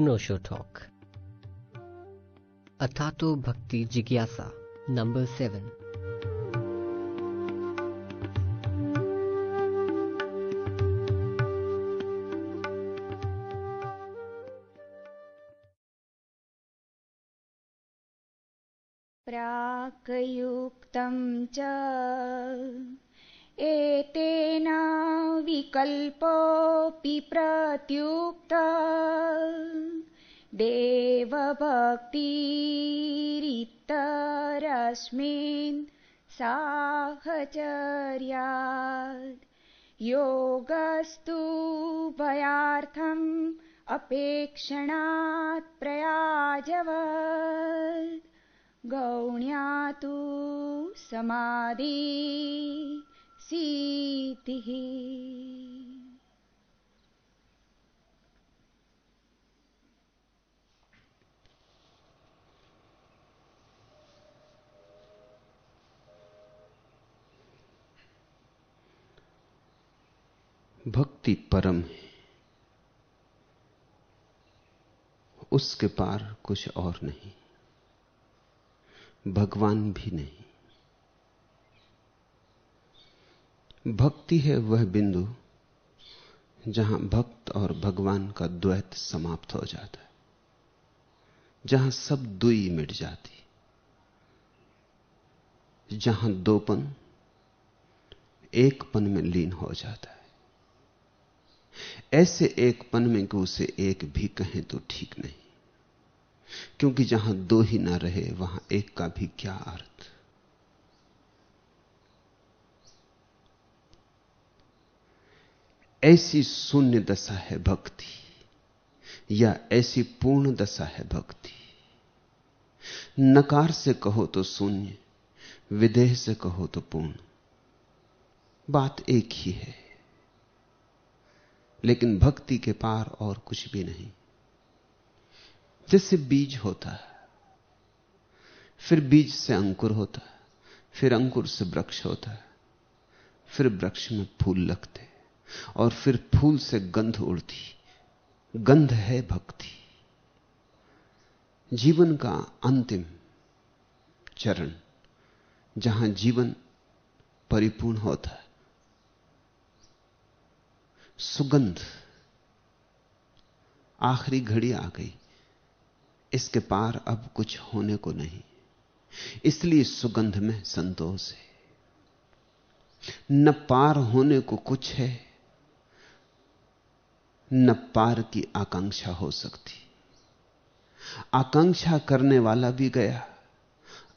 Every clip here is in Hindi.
नोशो टॉक। अथातो भक्ति जिज्ञासा नंबर सेवन। प्राकयुक्त च एतेना प्रत्युक्ता। देवभक्तिरितरस्मिन् साहचर्यात् योगस्तु भयार्थम् अपेक्षणात् प्रयाजवत् गौण्या तु समाधि सीतिः भक्ति परम है। उसके पार कुछ और नहीं। भगवान भी नहीं। भक्ति है वह बिंदु जहाँ भक्त और भगवान का द्वैत समाप्त हो जाता है, जहाँ सब दुई मिट जाती जहाँ दोपन एकपन में लीन हो जाता है। ऐसे एक पन में कि उसे एक भी कहें तो ठीक नहीं। क्योंकि जहाँ दो ही ना रहे, वहाँ एक का भी क्या अर्थ? ऐसी शून्य दशा है भक्ति, या ऐसी पूर्ण दशा है भक्ति। नकार से कहो तो शून्य, विदेह से कहो तो पूर्ण। बात एक ही है। लेकिन भक्ति के पार और कुछ भी नहीं। जैसे बीज होता है, फिर बीज से अंकुर होता है, फिर अंकुर से वृक्ष होता है, फिर वृक्ष में फूल लगते और फिर फूल से गंध उड़ती गंध है भक्ति। जीवन का अंतिम चरण जहाँ जीवन परिपूर्ण होता है सुगंध। आखिरी घड़ी आ गई। इसके पार अब कुछ होने को नहीं। इसलिए सुगंध में संतोष है। न पार होने को कुछ है, न पार की आकांक्षा हो सकती। आकांक्षा करने वाला भी गया।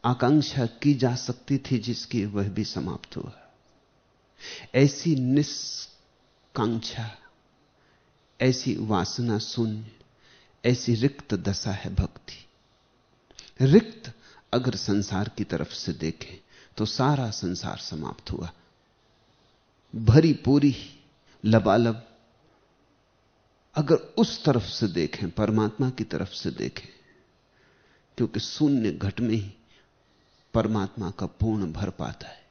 आकांक्षा की जा सकती थी जिसकी वह भी समाप्त हुआ। ऐसी निष्कांक्षा ऐसी वासना शून्य ऐसी रिक्त दशा है भक्ति। रिक्त अगर संसार की तरफ़ से देखें तो सारा संसार समाप्त हुआ। भरी पूरी लबालब अगर उस तरफ़ से देखें, परमात्मा की तरफ़ से देखें, क्योंकि शून्य घट में ही परमात्मा का पूर्ण भर पाता है।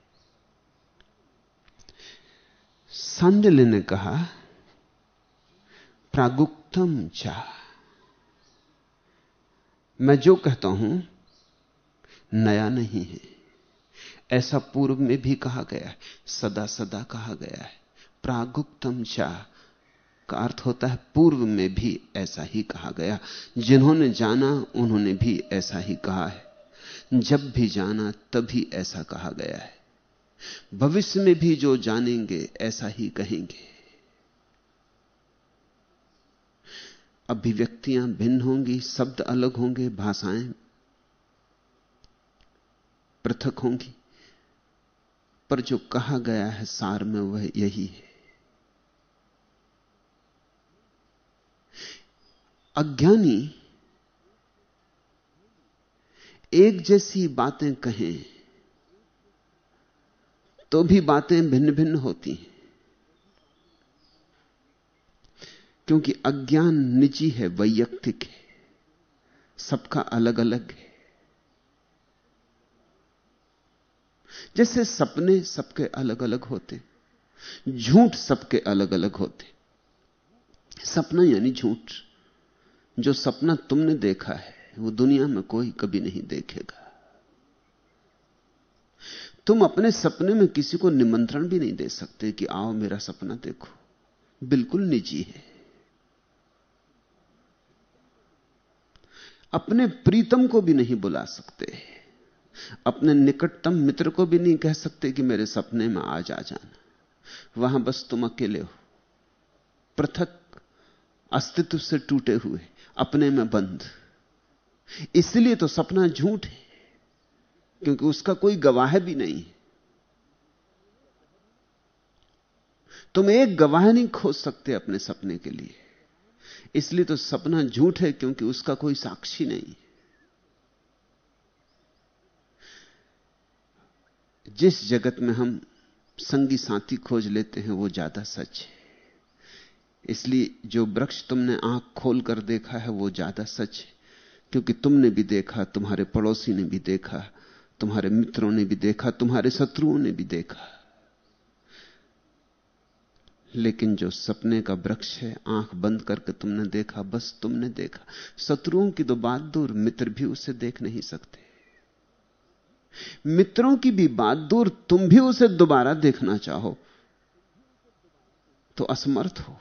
सांडल्य ने कहा, प्रागुक्तम चाह मैं जो कहता हूँ, नया नहीं है। ऐसा पूर्व में भी कहा गया है, सदा सदा कहा गया है। प्रागुक्तम चाह का अर्थ होता है, पूर्व में भी ऐसा ही कहा गया। जिन्होंने जाना, उन्होंने भी ऐसा ही कहा है। जब भी जाना, तभी ऐसा कहा गया है। भविष्य में भी जो जानेंगे, ऐसा ही कहेंगे। अभिव्यक्तियाँ भिन्न होंगी, शब्द अलग होंगे, भाषाएँ पृथक होंगी, पर जो कहा गया है सार में वह यही है। अज्ञानी एक जैसी बातें कहें तो भी बातें भिन्न भिन्न होती हैं। क्योंकि अज्ञान निजी है, वैयक्तिक है। सबका अलग अलग है। जैसे सपने सबके अलग अलग होते, झूठ सबके अलग अलग होते। सपना यानी झूठ, जो सपना तुमने देखा है, वो दुनिया में कोई कभी नहीं देखेगा। तुम अपने सपने में किसी को निमंत्रण भी नहीं दे सकते कि आओ मेरा सपना देखो। बिल्कुल निजी है। अपने प्रीतम को भी नहीं बुला सकते। अपने निकटतम मित्र को भी नहीं कह सकते कि मेरे सपने में आज आ जाना। वहाँ बस तुम अकेले हो। पृथक अस्तित्व से टूटे हुए, अपने में बंद। इसलिए तो सपना झूठ है। क्योंकि उसका कोई गवाह भी नहीं। तुम एक गवाह नहीं खोज सकते अपने सपने के लिए। इसलिए तो सपना झूठ है क्योंकि उसका कोई साक्षी नहीं। जिस जगत में हम संगी साथी खोज लेते हैं, वो ज़्यादा सच है। इसलिए जो वृक्ष तुमने आँख खोल कर देखा है, वो ज़्यादा सच है। क्योंकि तुमने भी देखा, तुम्हारे पड़ोसी ने भी देखा तुम्हारे मित्रों ने भी देखा, तुम्हारे शत्रुओं ने भी देखा। लेकिन जो सपने का वृक्ष है, आँख बंद करके तुमने देखा, बस तुमने देखा। शत्रुओं की तो बात दूर, मित्र भी उसे देख नहीं सकते। मित्रों की भी बात दूर, तुम भी उसे दोबारा देखना चाहो तो असमर्थ हो।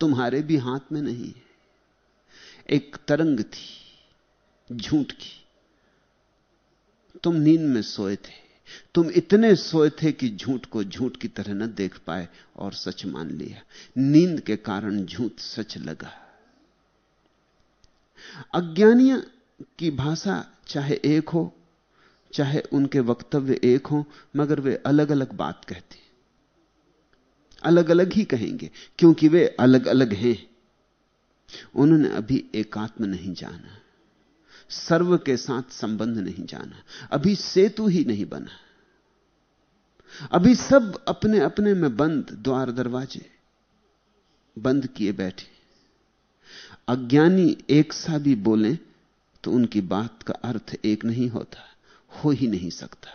तुम्हारे भी हाथ में नहीं एक तरंग थी, झूठ की। तुम नींद में सोए थे। तुम इतने सोए थे कि झूठ को झूठ की तरह न देख पाए और सच मान लिया। नींद के कारण झूठ सच लगा। अज्ञानियों की भाषा चाहे एक हो, चाहे उनके वक्तव्य एक हो, मगर वे अलग अलग बात कहते अलग अलग ही कहेंगे, क्योंकि वे अलग अलग हैं। उन्होंने अभी एकात्म नहीं जाना। सर्व के साथ संबंध नहीं जाना। अभी सेतु ही नहीं बना। अभी सब अपने अपने में बंद, द्वार दरवाजे बंद किए बैठे। अज्ञानी एक सा भी बोले तो उनकी बात का अर्थ एक नहीं होता, हो ही नहीं सकता।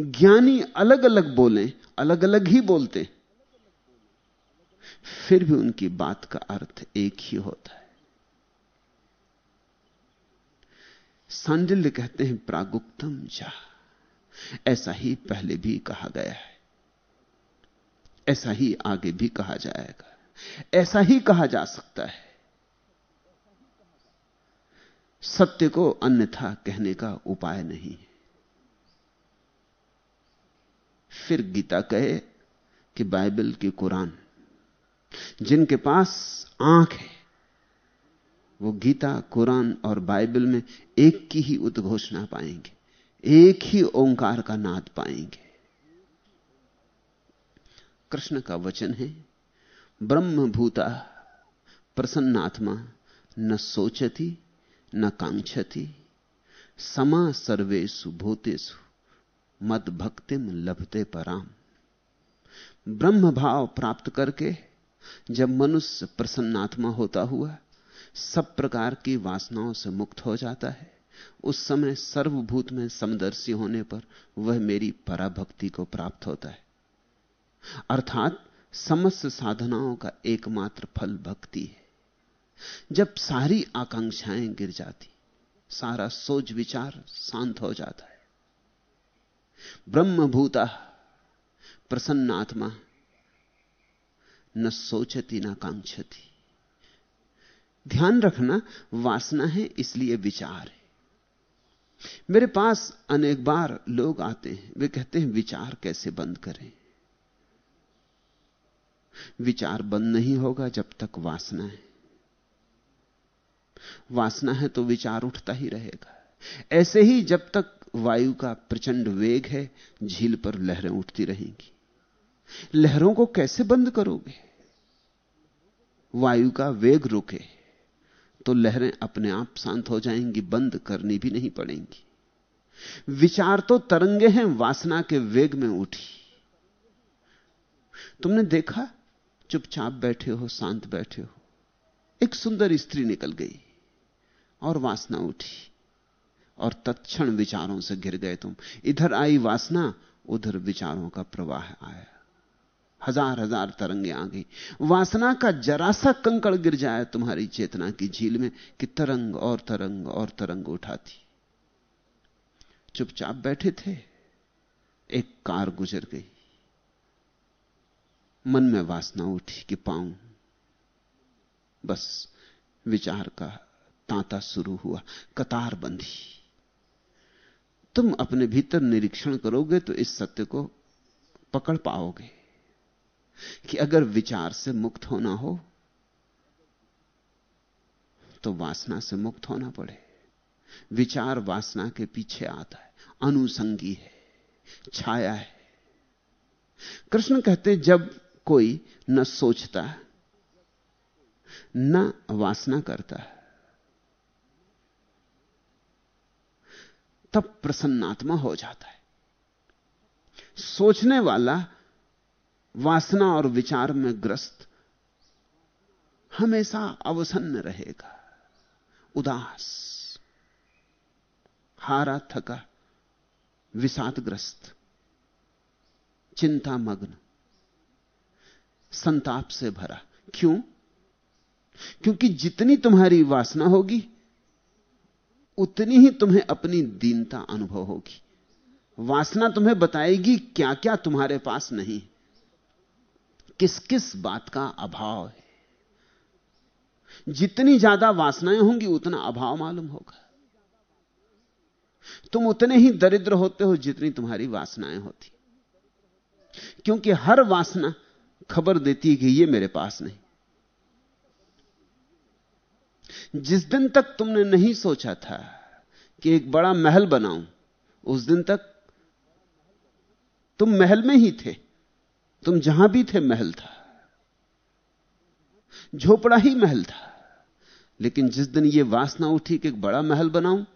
ज्ञानी अलग अलग बोले अलग अलग ही बोलते। फिर भी उनकी बात का अर्थ एक ही होता है। सांडिल्य कहते हैं प्रागुक्तम जा। ऐसा ही पहले भी कहा गया है। ऐसा ही आगे भी कहा जाएगा। ऐसा ही कहा जा सकता है। सत्य को अन्यथा कहने का उपाय नहीं है। फिर गीता कहे कि बाइबल की कुरान, जिनके पास आँख है वो गीता, कुरान और बाइबल में एक की ही उद्घोषणा पाएँगे, एक ही ओंकार का नाद पाएँगे। कृष्ण का वचन है ब्रह्म भूता प्रसन्नात्मा, न सोचती, न कांक्षति, समा सर्वेशु भूतेषु, मद भक्तिम लभते पराम। ब्रह्म भाव प्राप्त करके जब मनुष्य प्रसन्नात्मा होता हुआ सब प्रकार की वासनाओं से मुक्त हो जाता है। उस समय सर्वभूत में समदर्शी होने पर वह मेरी पराभक्ति को प्राप्त होता है। अर्थात समस्त साधनाओं का एकमात्र फल भक्ति है। जब सारी आकांक्षाएँ गिर जाती, सारा सोच विचार शांत हो जाता है। ब्रह्म भूता प्रसन्न आत्मा न सोचती न कांक्षती। ध्यान रखना वासना है, इसलिए विचार है। मेरे पास अनेक बार लोग आते हैं, वे कहते हैं, विचार कैसे बंद करें? विचार बंद नहीं होगा जब तक वासना है। वासना है तो विचार उठता ही रहेगा। ऐसे ही जब तक वायु का प्रचंड वेग है, झील पर लहरें उठती रहेंगी। लहरों को कैसे बंद करोगे? वायु का वेग रुके। तो लहरें अपने आप शांत हो जाएँगी, बंद करनी भी नहीं पड़ेंगी। विचार तो तरंगे हैं, वासना के वेग में उठी। तुमने देखा? चुपचाप बैठे हो, शांत बैठे हो। एक सुंदर स्त्री निकल गई और वासना उठी और तत्क्षण विचारों से घिर गए तुम। इधर आई वासना, उधर विचारों का प्रवाह आया। हज़ार हज़ार तरंगे आ गई। वासना का जरा सा कंकड़ गिर जाए, तुम्हारी चेतना की झील में कि तरंग और तरंग और तरंग उठाती। चुपचाप बैठे थे, एक कार गुजर गई। मन में वासना उठी कि पाऊँ, बस विचार का तांता शुरू हुआ, कतार बंधी। तुम अपने भीतर निरीक्षण करोगे तो इस सत्य को पकड़ पाओगे। कि अगर विचार से मुक्त होना हो तो वासना से मुक्त होना पड़े। विचार वासना के पीछे आता है, अनुसंगी है, छाया है। कृष्ण कहते जब कोई न सोचता है न वासना करता है तब प्रसन्नात्मा हो जाता है। सोचने वाला वासना और विचार में ग्रस्त। हमेशा अवसन्न रहेगा। उदास, हारा थका, विषादग्रस्त चिंता मग्न संताप से भरा। क्यों? क्योंकि जितनी तुम्हारी वासना होगी, उतनी ही तुम्हें अपनी दीनता अनुभव होगी। वासना तुम्हें बताएगी क्या क्या तुम्हारे पास नहीं। किस किस बात का अभाव है? जितनी ज़्यादा वासनाएँ होंगी, उतना अभाव मालूम होगा। तुम उतने ही दरिद्र होते हो जितनी तुम्हारी वासनाएँ होती। क्योंकि हर वासना खबर देती है कि ये मेरे पास नहीं। जिस दिन तक तुमने नहीं सोचा था कि एक बड़ा महल बनाऊँ, उस दिन तक तुम महल में ही थे। तुम जहाँ भी थे महल था। झोपड़ा ही महल था। लेकिन जिस दिन यह वासना उठी कि एक बड़ा महल बनाऊँ,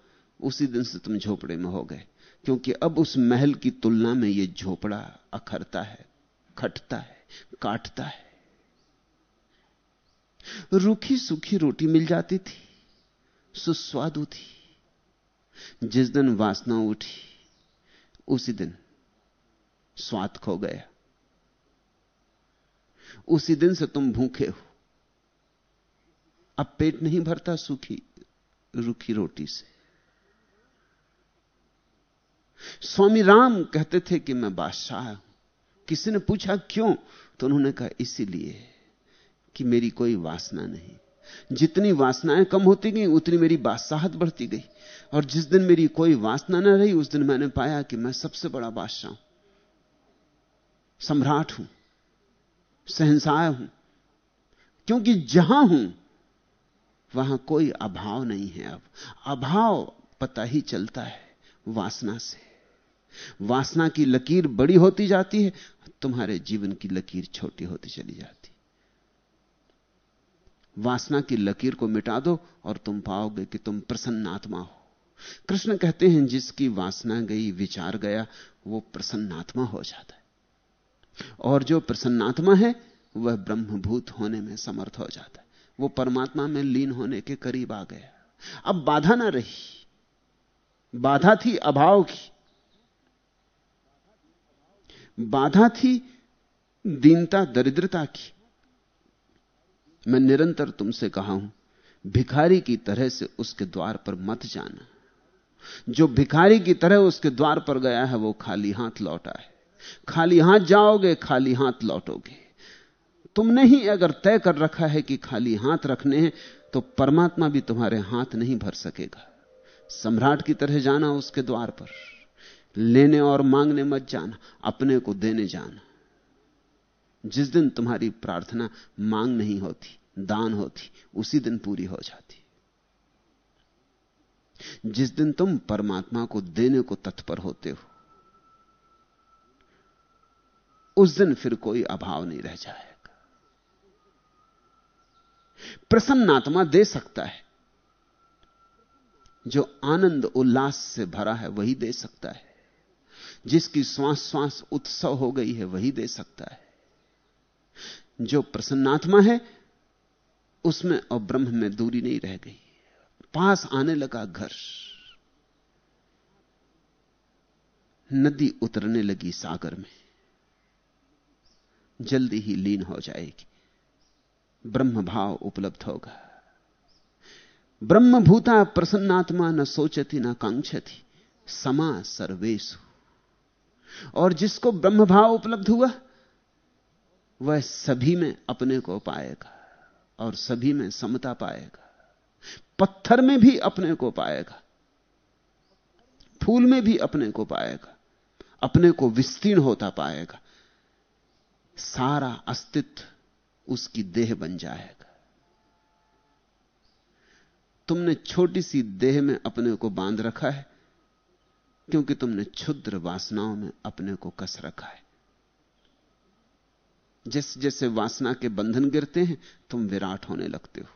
उसी दिन से तुम झोपड़े में हो गए। क्योंकि अब उस महल की तुलना में यह झोपड़ा अखरता है, खटता है, काटता है। रूखी सूखी रोटी मिल जाती थी, सुस्वादु थी जिस दिन वासना उठी, उसी दिन स्वाद खो गया। उसी दिन से तुम भूखे हो। अब पेट नहीं भरता सूखी, रूखी रोटी से। स्वामी राम कहते थे कि मैं बादशाह हूँ। किसी ने पूछा, क्यों? तो उन्होंने कहा, इसीलिए कि मेरी कोई वासना नहीं। जितनी वासनाएँ कम होती गई, उतनी मेरी बादशाहत बढ़ती गई। और जिस दिन मेरी कोई वासना न रही, उस दिन मैंने पाया कि मैं सबसे बड़ा बादशाह हूँ। सम्राट हूँ। सहनसाय हूँ। क्योंकि जहाँ हूँ, वहाँ कोई अभाव नहीं है अब। अभाव पता ही चलता है वासना से। वासना की लकीर बड़ी होती जाती है, तुम्हारे जीवन की लकीर छोटी होती चली जाती। वासना की लकीर को मिटा दो और तुम पाओगे कि तुम प्रसन्नात्मा हो। कृष्ण कहते हैं, जिसकी वासना गई, विचार गया, वो प्रसन्नात्मा हो जाता है। और जो प्रसन्नात्मा है, वह ब्रह्मभूत होने में समर्थ हो जाता है। वो परमात्मा में लीन होने के करीब आ गया। अब बाधा ना रही। बाधा थी अभाव की। बाधा थी दीनता, दरिद्रता की। मैं निरंतर तुमसे कहा हूँ, भिखारी की तरह से उसके द्वार पर मत जाना। जो भिखारी की तरह उसके द्वार पर गया है, वो खाली हाथ लौटा है। खाली हाथ जाओगे, खाली हाथ लौटोगे। तुमने ही अगर तय कर रखा है कि खाली हाथ रखने हैं तो परमात्मा भी तुम्हारे हाथ नहीं भर सकेगा। सम्राट की तरह जाना उसके द्वार पर। लेने और मांगने मत जाना, अपने को देने जाना। जिस दिन तुम्हारी प्रार्थना मांग नहीं होती, दान होती, उसी दिन पूरी हो जाती। जिस दिन तुम परमात्मा को देने को तत्पर होते हो उस दिन फिर कोई अभाव नहीं रह जाएगा। प्रसन्नात्मा दे सकता है। जो आनंद उल्लास से भरा है वही दे सकता है। जिसकी श्वास श्वास उत्सव हो गई है वही दे सकता है। जो प्रसन्नात्मा है, उसमें और ब्रह्म में दूरी नहीं रह गई। पास आने लगा घर। नदी उतरने लगी सागर में। जल्दी ही लीन हो जाएगी। ब्रह्म भाव उपलब्ध होगा। ब्रह्म ब्रह्मभूता प्रसन्नात्मा न सोचती न कांक्षती, समा सर्वेशु और जिसको ब्रह्म भाव उपलब्ध हुआ, वह सभी में अपने को पाएगा और सभी में समता पाएगा। पत्थर में भी अपने को पाएगा, फूल में भी अपने को पाएगा, अपने को विस्तीर्ण होता पाएगा। सारा अस्तित्व उसकी देह बन जाएगा। तुमने छोटी सी देह में अपने को बाँध रखा है, क्योंकि तुमने क्षुद्र वासनाओं में अपने को कस रखा है। जैसे जैसे वासना के बंधन गिरते हैं, तुम विराट होने लगते हो।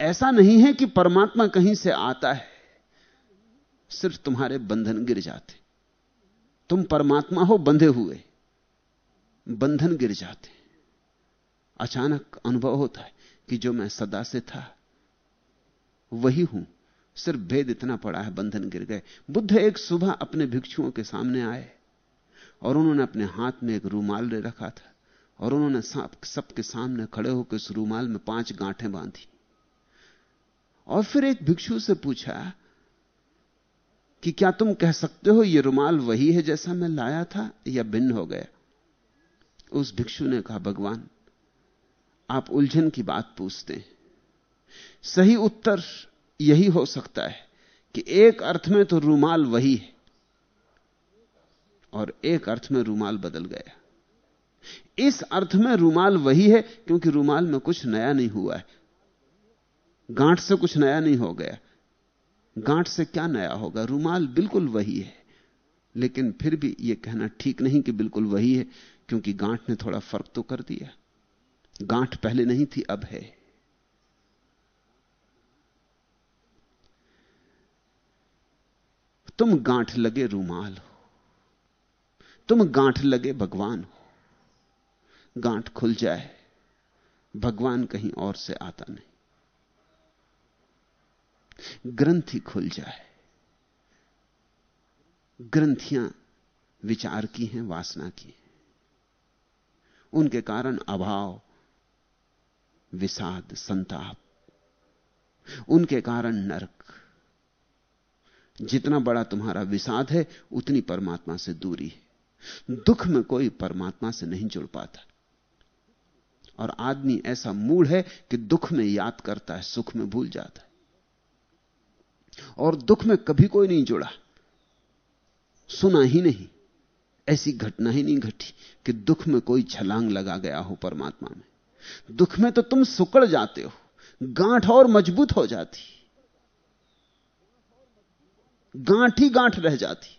ऐसा नहीं है कि परमात्मा कहीं से आता है, सिर्फ़ तुम्हारे बंधन गिर जाते। तुम परमात्मा हो, बंधे हुए। बंधन गिर जाते अचानक अनुभव होता है कि जो मैं सदा से था, वही हूँ। सिर्फ़ भेद इतना पड़ा है, बंधन गिर गए। बुद्ध एक सुबह अपने भिक्षुओं के सामने आए और उन्होंने अपने हाथ में एक रूमाल ले रखा था और उन्होंने सबके सामने खड़े होकर उस रूमाल में पाँच गांठें बांधी। और फिर एक भिक्षु से पूछा कि क्या तुम कह सकते हो यह रुमाल वही है जैसा मैं लाया था या भिन्न हो गया? उस भिक्षु ने कहा, भगवान, आप उलझन की बात पूछते हैं। सही उत्तर यही हो सकता है कि एक अर्थ में तो रूमाल वही है और एक अर्थ में रूमाल बदल गया। इस अर्थ में रूमाल वही है क्योंकि रूमाल में कुछ नया नहीं हुआ है। गांठ से कुछ नया नहीं हो गया। गांठ से क्या नया होगा? रूमाल बिल्कुल वही है। लेकिन फिर भी यह कहना ठीक नहीं कि बिल्कुल वही है। क्योंकि गांठ ने थोड़ा फ़र्क तो कर दिया। गांठ पहले नहीं थी, अब है। तुम गांठ लगे रूमाल हो। तुम गांठ लगे भगवान हो। गांठ खुल जाए, भगवान कहीं और से आता नहीं। ग्रंथि खुल जाए। ग्रंथियाँ विचार की हैं, वासना की हैं। उनके कारण अभाव, विषाद, संताप, उनके कारण नरक। जितना बड़ा तुम्हारा विषाद है, उतनी परमात्मा से दूरी है। दुख में कोई परमात्मा से नहीं जुड़ पाता। और आदमी ऐसा मूड है कि दुख में याद करता है, सुख में भूल जाता है। और दुख में कभी कोई नहीं जुड़ा। सुना ही नहीं। ऐसी घटना ही नहीं घटी कि दुख में कोई छलांग लगा गया हो परमात्मा में। दुख में तो तुम सुकड़ जाते हो, गांठ और मज़बूत हो जाती। गांठ ही गांठ रह जाती।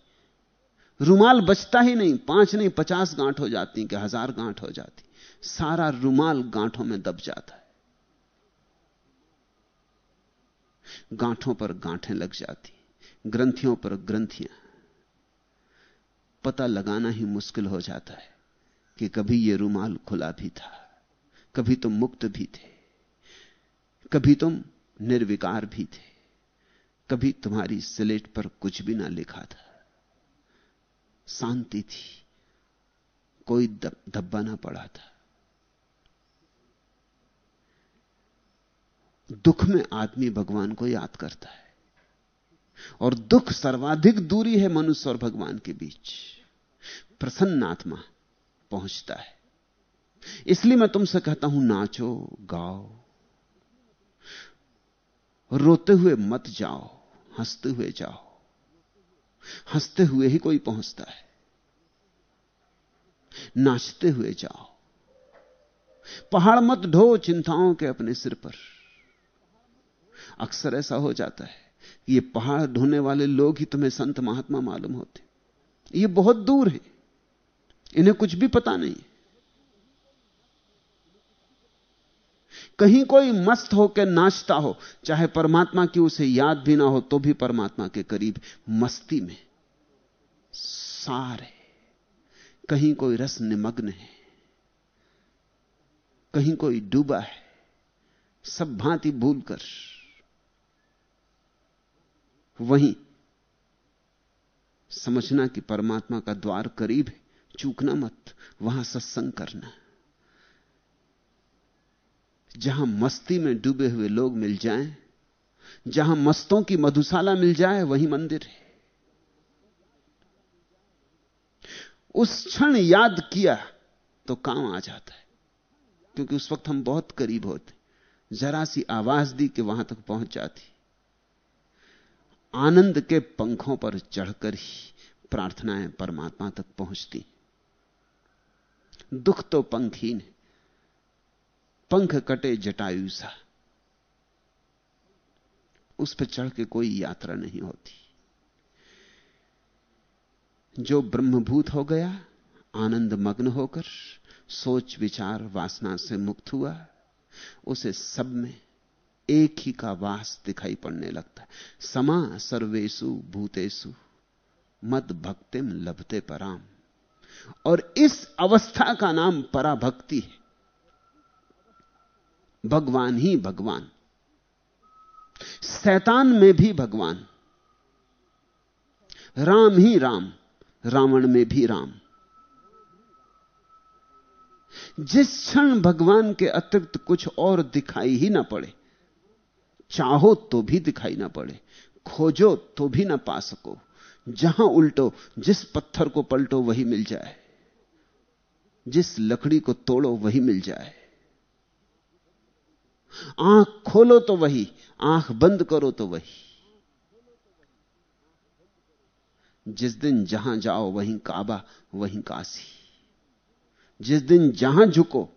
रुमाल बचता ही नहीं, पाँच नहीं, पचास गांठ हो जाती कि हज़ार गांठ हो जाती। सारा रुमाल गांठों में दब जाता है। गांठों पर गांठें लग जाती, ग्रंथियों पर ग्रंथियाँ। पता लगाना ही मुश्किल हो जाता है कि कभी यह रुमाल खुला भी था, कभी तुम मुक्त भी थे, कभी तुम निर्विकार भी थे, कभी तुम्हारी स्लेट पर कुछ भी ना लिखा था। शांति थी, कोई धब्बा ना पड़ा था। दुख में आदमी भगवान को याद करता है। और दुख सर्वाधिक दूरी है मनुष्य और भगवान के बीच। प्रसन्न आत्मा पहुँचता है। इसलिए मैं तुमसे कहता हूँ, नाचो, गाओ। रोते हुए मत जाओ, हँसते हुए जाओ। हँसते हुए ही कोई पहुँचता है। नाचते हुए जाओ। पहाड़ मत ढो चिंताओं के अपने सिर पर। अक्सर ऐसा हो जाता है। ये पहाड़ ढोने वाले लोग ही तुम्हें संत महात्मा मालूम होते। ये बहुत दूर है। इन्हें कुछ भी पता नहीं कहीं कोई मस्त होकर नाचता हो, चाहे परमात्मा की उसे याद भी ना हो तो भी परमात्मा के करीब मस्ती में सार। है कहीं कोई रस निमग्न है। कहीं कोई डूबा है। सब भांति भूलकर वहीं समझना कि परमात्मा का द्वार करीब है चूकना मत वहाँ सत्संग करना जहाँ मस्ती में डूबे हुए लोग मिल जाएँ, जहाँ मस्तों की मधुशाला मिल जाए वही मंदिर है। उस क्षण याद किया तो काम आ जाता है क्योंकि उस वक्त हम बहुत करीब होते जरा सी आवाज़ दी कि वहाँ तक पहुँच जाती। आनंद के पंखों पर चढ़कर ही प्रार्थनाएँ परमात्मा तक पहुँचती। दुख तो पंखहीन है पंख कटे जटायु सा। उस पर चढ़ के कोई यात्रा नहीं होती। जो ब्रह्मभूत हो गया, आनंद मग्न होकर सोच, विचार, वासना से मुक्त हुआ, उसे सब में एक ही का वास दिखाई पड़ने लगता है। समा सर्वेशु भूतेशु, मद भक्तिम लभते पराम। और इस अवस्था का नाम पराभक्ति है। भगवान ही भगवान। शैतान में भी भगवान। राम ही राम, रावण में भी राम। जिस क्षण भगवान के अतिरिक्त कुछ और दिखाई ही ना पड़े चाहो तो भी दिखाई ना पड़े, खोजो तो भी ना पा सको। जहाँ उल्टो, जिस पत्थर को पलटो वही मिल जाए। जिस लकड़ी को तोड़ो वही मिल जाए। आँख खोलो तो वही, आँख बंद करो तो वही। जिस दिन जहाँ जाओ वहीं काबा, वहीं काशी। जिस दिन जहाँ झुको,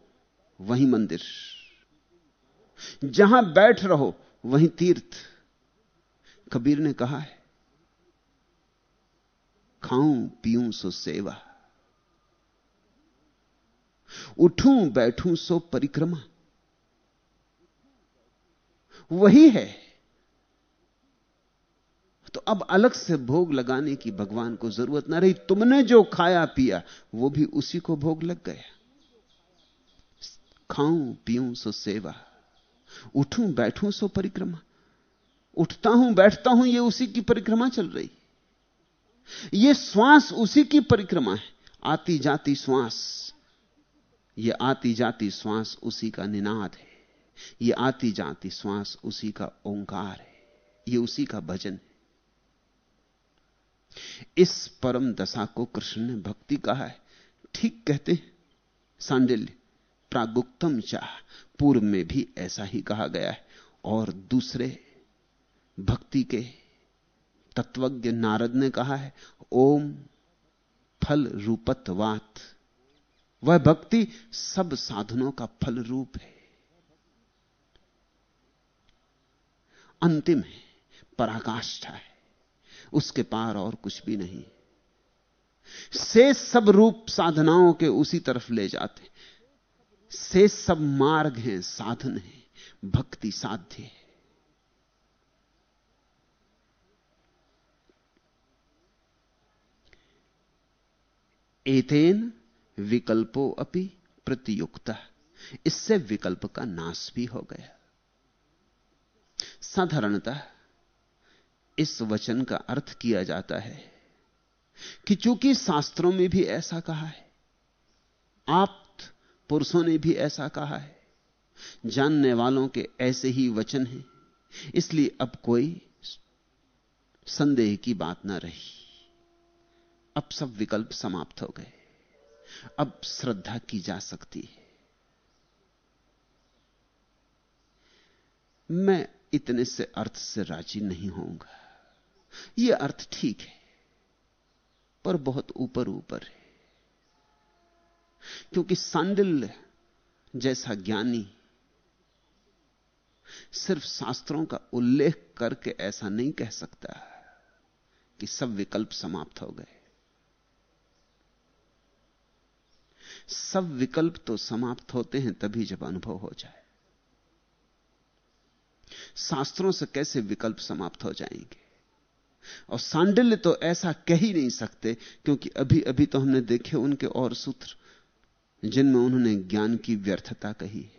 वहीं मंदिर। जहाँ बैठ रहो वहीं तीर्थ। कबीर ने कहा है, खाऊं, पीऊं सो सेवा। उठूं, बैठूं सो परिक्रमा। वही है। तो अब अलग से भोग लगाने की भगवान को ज़रूरत ना रही। तुमने जो खाया, पिया, वो भी उसी को भोग लग गया। खाऊं, पीऊं सो सेवा। उठूं, बैठूं सो परिक्रमा। उठता हूँ, बैठता हूँ, ये उसी की परिक्रमा चल रही। ये श्वास उसी की परिक्रमा है। आती जाती श्वास। ये आती जाती श्वास उसी का निनाद है। ये आती जाती श्वास उसी का ओंकार है। ये उसी का भजन है। इस परम दशा को कृष्ण ने भक्ति कहा है। ठीक कहते हैं, सांडिल्य। प्रागुक्तम चाह। पूर्व में भी ऐसा ही कहा गया है। और दूसरे भक्ति के तत्वज्ञ नारद ने कहा है, ओम फल रूपत्वात वह भक्ति सब साधनों का फल रूप है। अंतिम है, पराकाष्ठा है। उसके पार और कुछ भी नहीं। से सब रूप साधनाओं के उसी तरफ़ ले जाते से सब मार्ग हैं, साधन हैं, भक्ति साध्य है। एतेन विकल्पो अपि प्रतियुक्त। इससे विकल्प का नाश भी हो गया। साधारणतः इस वचन का अर्थ किया जाता है कि चूँकि शास्त्रों में भी ऐसा कहा है, आप पुरुषों ने भी ऐसा कहा है। जानने वालों के ऐसे ही वचन हैं। इसलिए अब कोई संदेह की बात ना रही। अब सब विकल्प समाप्त हो गए। अब श्रद्धा की जा सकती है। मैं इतने से अर्थ से राज़ी नहीं होऊँगा। यह अर्थ ठीक है, पर बहुत ऊपर ऊपर है। क्योंकि सांडिल्य जैसा ज्ञानी सिर्फ़ शास्त्रों का उल्लेख करके ऐसा नहीं कह सकता कि सब विकल्प समाप्त हो गए। सब विकल्प तो समाप्त होते हैं तभी जब अनुभव हो जाए। शास्त्रों से कैसे विकल्प समाप्त हो जाएँगे? और सांडिल्य तो ऐसा कह ही नहीं सकते, क्योंकि अभी अभी तो हमने देखे उनके और सूत्र। जिनमें उन्होंने ज्ञान की व्यर्थता कही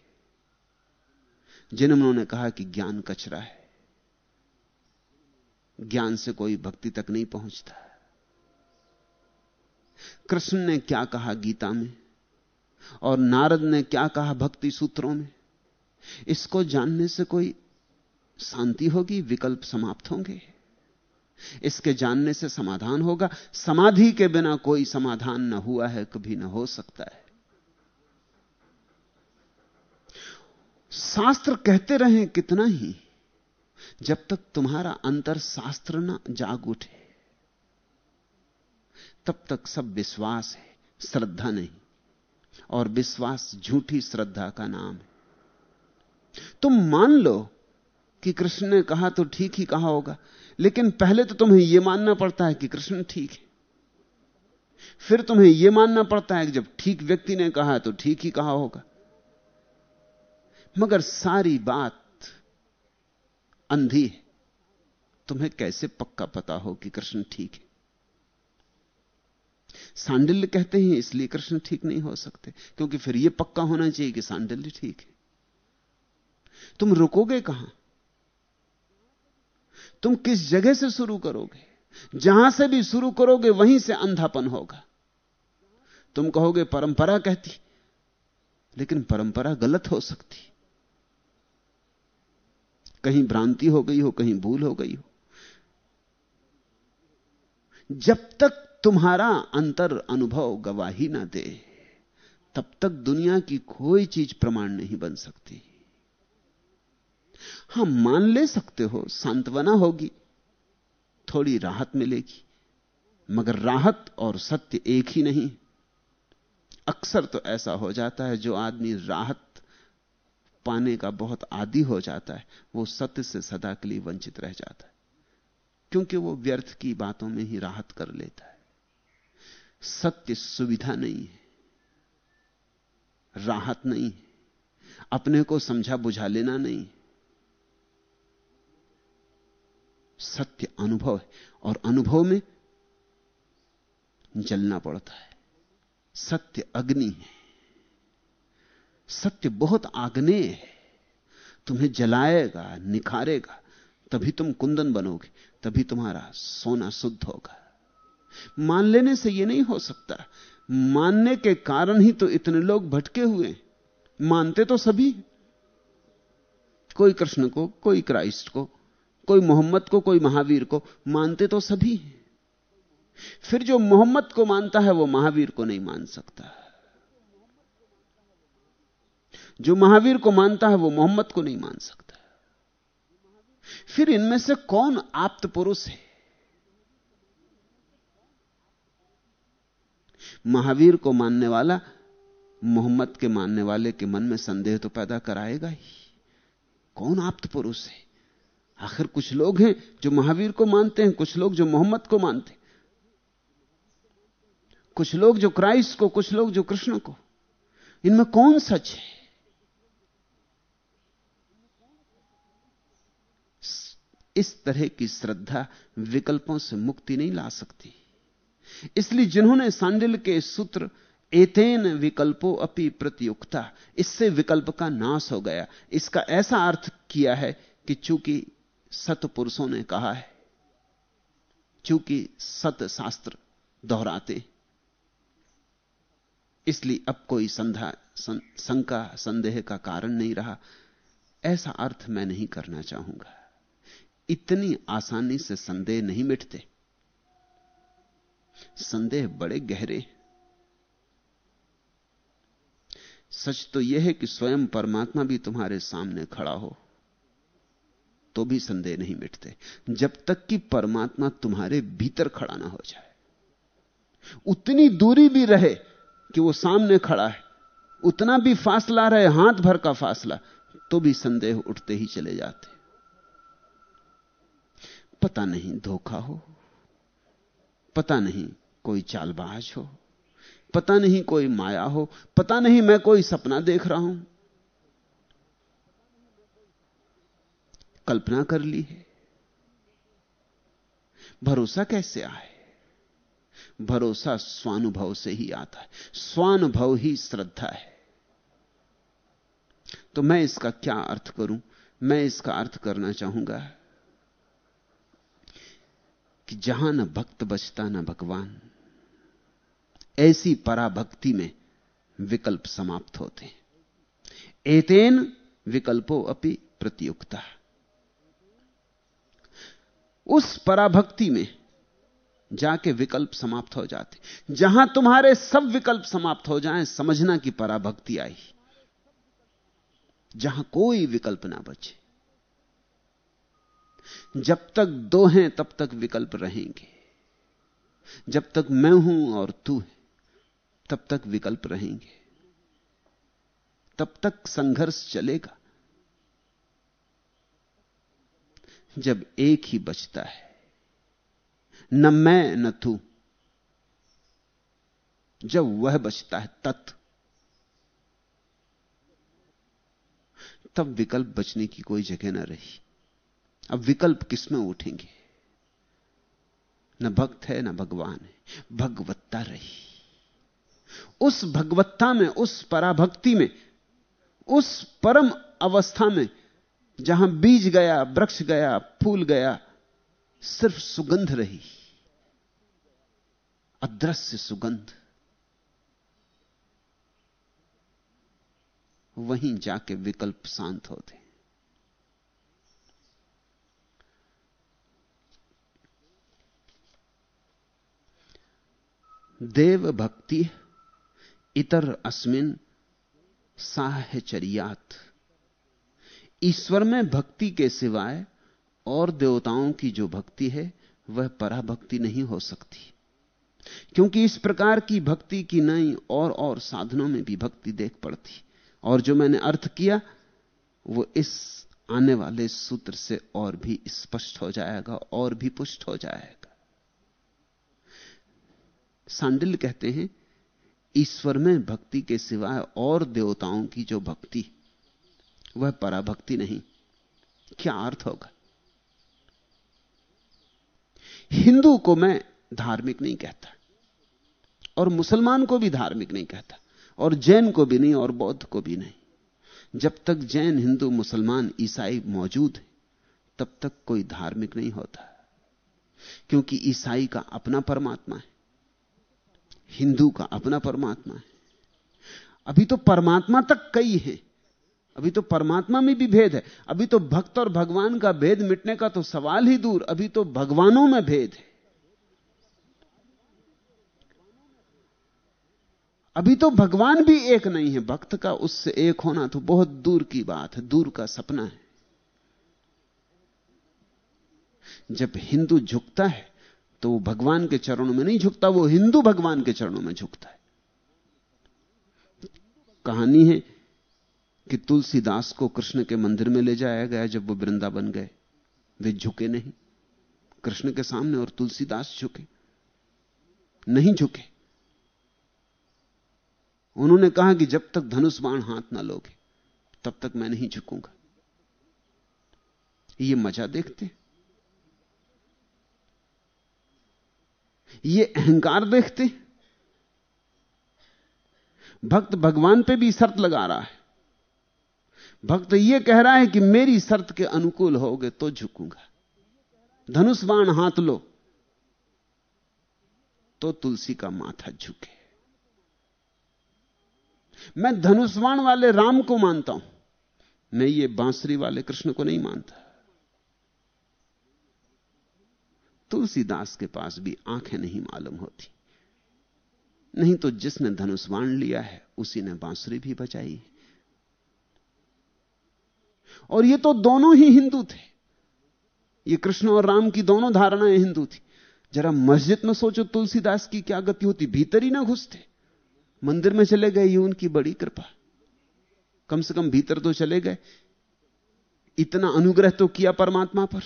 जिनमें उन्होंने कहा कि ज्ञान कचरा है। ज्ञान से कोई भक्ति तक नहीं पहुँचता। कृष्ण ने क्या कहा गीता में? और नारद ने क्या कहा भक्ति सूत्रों में? इसको जानने से कोई शांति होगी, विकल्प समाप्त होंगे? इसके जानने से समाधान होगा। समाधि के बिना कोई समाधान न हुआ है, कभी न हो सकता है। शास्त्र कहते रहे कितना ही, जब तक तुम्हारा अंतर शास्त्र ना जाग उठे, तब तक सब विश्वास है, श्रद्धा नहीं, और विश्वास झूठी श्रद्धा का नाम है। तुम मान लो कि कृष्ण ने कहा तो ठीक ही कहा होगा, लेकिन पहले तो तुम्हें यह मानना पड़ता है कि कृष्ण ठीक है। फिर तुम्हें यह मानना पड़ता है कि जब ठीक व्यक्ति ने कहा तो ठीक ही कहा होगा। मगर सारी बात अंधी है। तुम्हें कैसे पक्का पता हो कि कृष्ण ठीक है? सांडिल्य कहते हैं, इसलिए कृष्ण ठीक नहीं हो सकते, क्योंकि फिर यह पक्का होना चाहिए कि सांडिल्य ठीक है। तुम रुकोगे कहाँ? तुम किस जगह से शुरू करोगे? जहाँ से भी शुरू करोगे, वहीं से अंधापन होगा। तुम कहोगे, परंपरा कहती, लेकिन परंपरा गलत हो सकती। कहीं भ्रांति हो गई हो, कहीं भूल हो गई हो। जब तक तुम्हारा अंतर अनुभव गवाही ना दे, तब तक दुनिया की कोई चीज़ प्रमाण नहीं बन सकती। हाँ, मान ले सकते हो, सांत्वना होगी, थोड़ी राहत मिलेगी, मगर राहत और सत्य एक ही नहीं। अक्सर तो ऐसा हो जाता है, जो आदमी राहत पाने का बहुत आदि हो जाता है, वो सत्य से सदा के लिए वंचित रह जाता है। क्योंकि वो व्यर्थ की बातों में ही राहत कर लेता है। सत्य सुविधा नहीं है, राहत नहीं है, अपने को समझा बुझा लेना नहीं सत्य अनुभव है, और अनुभव में जलना पड़ता है। सत्य अग्नि है। सत्य बहुत आग्नेय है। तुम्हें जलाएगा, निखारेगा, तभी तुम कुंदन बनोगे, तभी तुम्हारा सोना शुद्ध होगा। मान लेने से यह नहीं हो सकता। मानने के कारण ही तो इतने लोग भटके हुए मानते तो सभी कोई कृष्ण को, कोई क्राइस्ट को, कोई मोहम्मद को, कोई महावीर को मानते तो सभी फिर जो मोहम्मद को मानता है, वो महावीर को नहीं मान सकता। जो महावीर को मानता है, वो मोहम्मद को नहीं मान सकता। फिर इनमें से कौन आप्त पुरुष है? महावीर को मानने वाला, मोहम्मद के मानने वाले के मन में संदेह तो पैदा कराएगा ही। कौन आप्त पुरुष है? आखिर कुछ लोग हैं जो महावीर को मानते हैं, कुछ लोग जो मोहम्मद को मानते कुछ लोग जो क्राइस्ट को, कुछ लोग जो कृष्ण को। इनमें कौन सच है? इस तरह की श्रद्धा विकल्पों से मुक्ति नहीं ला सकती। इसलिए जिन्होंने सांडिल के सूत्र एतेन विकल्पो अपि प्रतियुक्ता, इससे विकल्प का नाश हो गया। इसका ऐसा अर्थ किया है कि चूँकि सतपुरुषों ने कहा है, चूँकि सत शास्त्र दोहराते इसलिए अब कोई संधा शंका, संदेह का कारण नहीं रहा। ऐसा अर्थ मैं नहीं करना चाहूँगा। इतनी आसानी से संदेह नहीं मिटते। संदेह बड़े गहरे सच तो यह है कि स्वयं परमात्मा भी तुम्हारे सामने खड़ा हो तो भी संदेह नहीं मिटते। जब तक कि परमात्मा तुम्हारे भीतर खड़ा ना हो जाए, उतनी दूरी भी रहे कि वो सामने खड़ा है, उतना भी फासला रहे, हाथ भर का फासला तो भी संदेह उठते ही चले जाते। पता नहीं धोखा हो, पता नहीं कोई चालबाज हो, पता नहीं कोई माया हो, पता नहीं मैं कोई सपना देख रहा हूँ। कल्पना कर ली है। भरोसा कैसे आए? भरोसा स्वानुभव से ही आता है। स्वानुभव ही श्रद्धा है। तो मैं इसका क्या अर्थ करूँ? मैं इसका अर्थ करना चाहूँगा। कि जहाँ न भक्त बचता न भगवान, ऐसी पराभक्ति में विकल्प समाप्त होते हैं। एतेन विकल्पो अपि प्रतियुक्ता। उस पराभक्ति में जाके विकल्प समाप्त हो जाते जहाँ तुम्हारे सब विकल्प समाप्त हो जाएँ, समझना कि पराभक्ति आई। जहाँ कोई विकल्प ना बचे। जब तक दो हैं, तब तक विकल्प रहेंगे। जब तक मैं हूँ और तू है, तब तक विकल्प रहेंगे। तब तक संघर्ष चलेगा। जब एक ही बचता है, न मैं, न तू। जब वह बचता है, तत्। तब विकल्प बचने की कोई जगह न रही। अब विकल्प किसमें उठेंगे? न भक्त है, न भगवान है। भगवत्ता रही। उस भगवत्ता में, उस पराभक्ति में, उस परम अवस्था में, जहाँ बीज गया, वृक्ष गया, फूल गया, सिर्फ़ सुगंध रही। अदृश्य सुगंध। वहीं जाके विकल्प शांत होते। देव भक्ति इतर अस्मिन साहचरियात। ईश्वर में भक्ति के सिवाय और देवताओं की जो भक्ति है, वह पराभक्ति नहीं हो सकती। क्योंकि इस प्रकार की भक्ति की नई और और साधनों में भी भक्ति देख पड़ती। और जो मैंने अर्थ किया, वो इस आने वाले सूत्र से और भी स्पष्ट हो जाएगा, और भी पुष्ट हो जाएगा। सांडिल कहते हैं, ईश्वर में भक्ति के सिवाय और देवताओं की जो भक्ति, वह पराभक्ति नहीं। क्या अर्थ होगा? हिंदू को मैं धार्मिक नहीं कहता, और मुसलमान को भी धार्मिक नहीं कहता, और जैन को भी नहीं, और बौद्ध को भी नहीं। जब तक जैन, हिंदू, मुसलमान, ईसाई मौजूद है, तब तक कोई धार्मिक नहीं होता, क्योंकि ईसाई का अपना परमात्मा है। हिंदू का अपना परमात्मा है। अभी तो परमात्मा तक कई है। अभी तो परमात्मा में भी भेद है। अभी तो भक्त और भगवान का भेद मिटने का तो सवाल ही दूर। अभी तो भगवानों में भेद है। अभी तो भगवान भी एक नहीं है। भक्त का उससे एक होना तो बहुत दूर की बात है। दूर का सपना है। जब हिंदू झुकता है तो वो भगवान के चरणों में नहीं झुकता, वो हिंदू भगवान के चरणों में झुकता है। कहानी है कि तुलसीदास को कृष्ण के मंदिर में ले जाया गया, जब वो वृंदावन गए। वे झुके नहीं। कृष्ण के सामने और तुलसीदास झुके। नहीं झुके। उन्होंने कहा कि जब तक धनुष बाण हाथ ना लोगे, तब तक मैं नहीं झुकूँगा। ये मज़ा देखते ये अहंकार देखते भक्त भगवान पे भी शर्त लगा रहा है। भक्त ये कह रहा है कि मेरी शर्त के अनुकूल होगे तो झुकूँगा। धनुष बाण हाथ लो तो तुलसी का माथा झुके। मैं धनुष्वाण वाले राम को मानता हूँ। मैं ये बांसुरी वाले कृष्ण को नहीं मानता। तुलसीदास के पास भी आँखें नहीं मालूम होती। नहीं तो जिसने धनुष्वाण लिया है, उसी ने बांसुरी भी बचाई और ये तो दोनों ही हिंदू थे। ये कृष्ण और राम की दोनों धारणाएँ हिंदू थी। जरा मस्जिद में सोचो तुलसीदास की क्या गति होती। भीतर ही ना घुसते। मंदिर में चले गए, ये उनकी बड़ी कृपा। कम से कम भीतर तो चले गए। इतना अनुग्रह तो किया परमात्मा पर।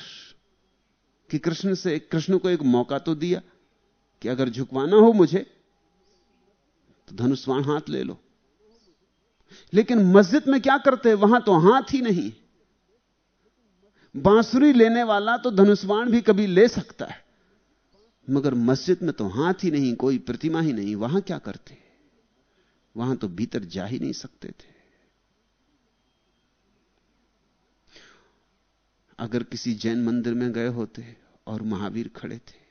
कि कृष्ण से, कृष्ण को एक मौका तो दिया कि अगर झुकवाना हो मुझे तो धनुष्वाण हाथ ले लो। लेकिन मस्जिद में क्या करते हैं? वहाँ तो हाथ ही नहीं बांसुरी लेने वाला तो धनुष्वाण भी कभी ले सकता है, मगर मस्जिद में तो हाथ ही नहीं, कोई प्रतिमा ही नहीं, वहाँ क्या करते? वहाँ तो भीतर जा ही नहीं सकते थे। अगर किसी जैन मंदिर में गए होते और महावीर खड़े थे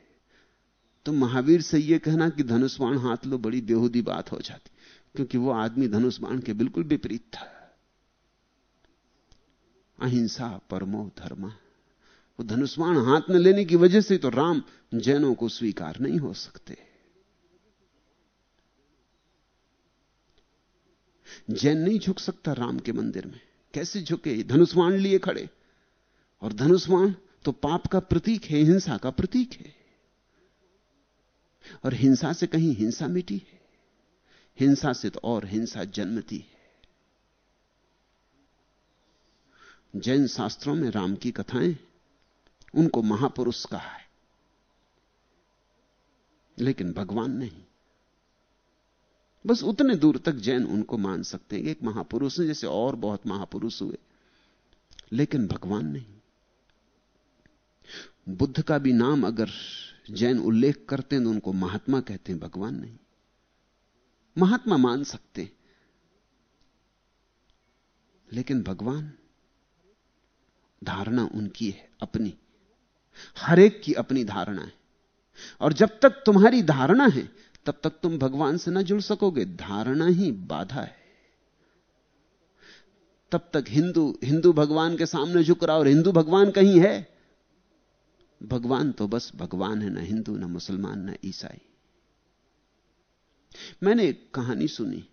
तो महावीर से यह कहना कि धनुष्वाण हाथ लो, बड़ी बेहूदी बात हो जाती, क्योंकि वो आदमी धनुष्वाण के बिल्कुल विपरीत था। अहिंसा, परमो धर्म। वो धनुष्वाण हाथ में लेने की वजह से तो राम जैनों को स्वीकार नहीं हो सकते। जैन नहीं झुक सकता राम के मंदिर में। कैसे झुके? धनुष्वाण लिए खड़े। और धनुष्वाण तो पाप का प्रतीक है, हिंसा का प्रतीक है। और हिंसा से कहीं हिंसा मिटी है। हिंसा से तो और हिंसा जन्मती है। जैन शास्त्रों में राम की कथाएँ उनको महापुरुष कहा है। लेकिन भगवान नहीं। बस उतने दूर तक जैन उनको मान सकते हैं एक महापुरुष है, जैसे और बहुत महापुरुष हुए। लेकिन भगवान नहीं। बुद्ध का भी नाम अगर जैन उल्लेख करते हैं तो उनको महात्मा कहते हैं, भगवान नहीं। महात्मा मान सकते लेकिन भगवान, धारणा उनकी है अपनी। हर एक की अपनी धारणा है। और जब तक तुम्हारी धारणा है, तब तक तुम भगवान से ना जुड़ सकोगे। धारणा ही बाधा है। तब तक हिंदू हिंदू भगवान के सामने झुक रहा और हिंदू भगवान कहीं है? भगवान तो बस भगवान है, ना हिंदू, ना मुसलमान, ना ईसाई। मैंने एक कहानी सुनी।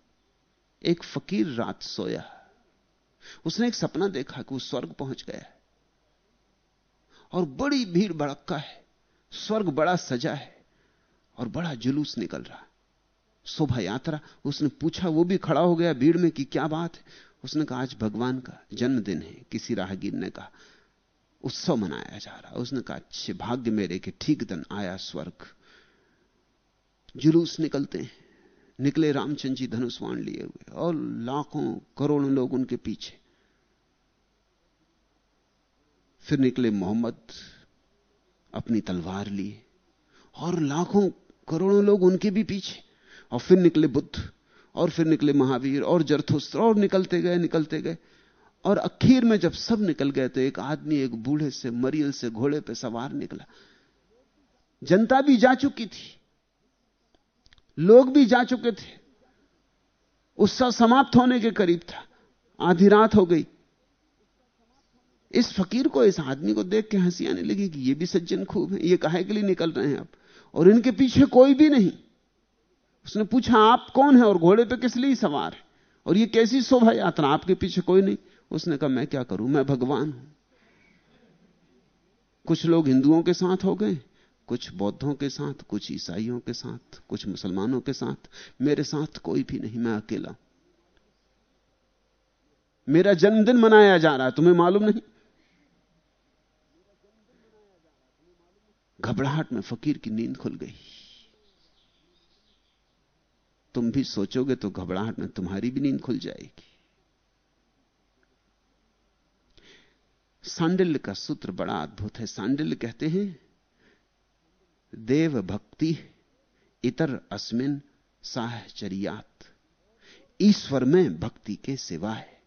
एक फकीर रात सोया। उसने एक सपना देखा कि वो स्वर्ग पहुँच गया। और बड़ी भीड़ भड़का है। स्वर्ग बड़ा सजा है और बड़ा जुलूस निकल रहा। शोभा यात्रा। उसने पूछा, वो भी खड़ा हो गया भीड़ में कि क्या बात है? उसने कहा, आज भगवान का जन्मदिन है। किसी राहगीर ने कहा उत्सव मनाया जा रहा। उसने कहा, अच्छे भाग्य मेरे के ठीक दिन आया स्वर्ग। जुलूस निकलते हैं। निकले रामचंद्र जी धनुष्वाण लिए हुए और लाखों, करोड़ों लोग उनके पीछे। फिर निकले मोहम्मद, अपनी तलवार लिए और लाखों, करोड़ों लोग उनके भी पीछे। और फिर निकले बुद्ध और फिर निकले महावीर और जरथुस्त्र और निकलते गए निकलते गए। और आखिर में जब सब निकल गए तो एक आदमी एक बूढ़े से, मरियल से, घोड़े पे सवार निकला। जनता भी जा चुकी थी। लोग भी जा चुके थे। उत्सव समाप्त होने के करीब था। आधी रात हो गई। इस फकीर को, इस आदमी को देख के हँसी आने लगी कि ये भी सज्जन खूब है, ये कहे के लिए निकल रहे हैं अब? और इनके पीछे कोई भी नहीं। उसने पूछा, आप कौन है? और घोड़े पे किस लिए सवार है? और ये कैसी शोभा यात्रा? आपके पीछे कोई नहीं। उसने कहा, मैं क्या करूँ? मैं भगवान हूँ। कुछ लोग हिंदुओं के साथ हो गए, कुछ बौद्धों के साथ, कुछ ईसाइयों के साथ, कुछ मुसलमानों के साथ। मेरे साथ कोई भी नहीं, मैं अकेला। मेरा जन्मदिन मनाया जा रहा है, तुम्हें मालूम नहीं? घबराहट में फकीर की नींद खुल गई। तुम भी सोचोगे तो घबराहट में तुम्हारी भी नींद खुल जाएगी। सांडिल्य का सूत्र बड़ा अद्भुत है। सांडिल्य कहते हैं, देव भक्ति इतर अस्मिन साहचरियात। ईश्वर में भक्ति के सिवा है।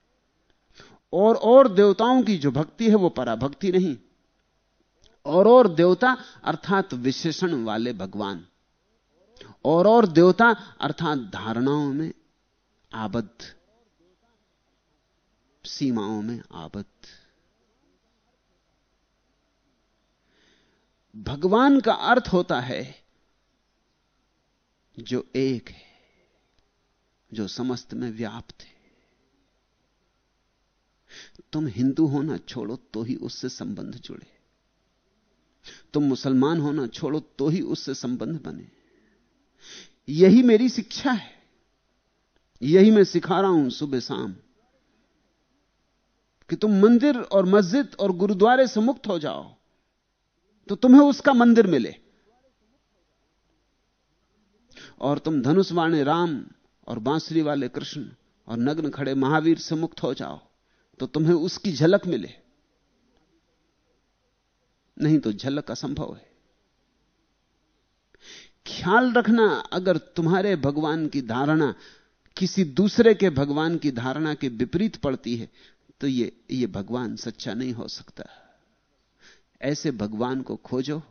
और और देवताओं की जो भक्ति है वो पराभक्ति नहीं। और और देवता अर्थात विशेषण वाले भगवान। और और देवता अर्थात धारणाओं में आबद्ध, सीमाओं में आबद्ध। भगवान का अर्थ होता है जो एक है, जो समस्त में व्याप्त है। तुम हिंदू होना छोड़ो तो ही उससे संबंध जुड़े। तुम मुसलमान होना छोड़ो तो ही उससे संबंध बने। यही मेरी शिक्षा है। यही मैं सिखा रहा हूँ सुबह शाम कि तुम मंदिर और मस्जिद और गुरुद्वारे से मुक्त हो जाओ। तो तुम्हें उसका मंदिर मिले। और तुम धनुष वाणे राम और बांसुरी वाले कृष्ण और नग्न खड़े महावीर से मुक्त हो जाओ तो तुम्हें उसकी झलक मिले। नहीं तो झलक असंभव है। ख्याल रखना, अगर तुम्हारे भगवान की धारणा किसी दूसरे के भगवान की धारणा के विपरीत पड़ती है तो ये ये भगवान सच्चा नहीं हो सकता। ऐसे भगवान को खोजो,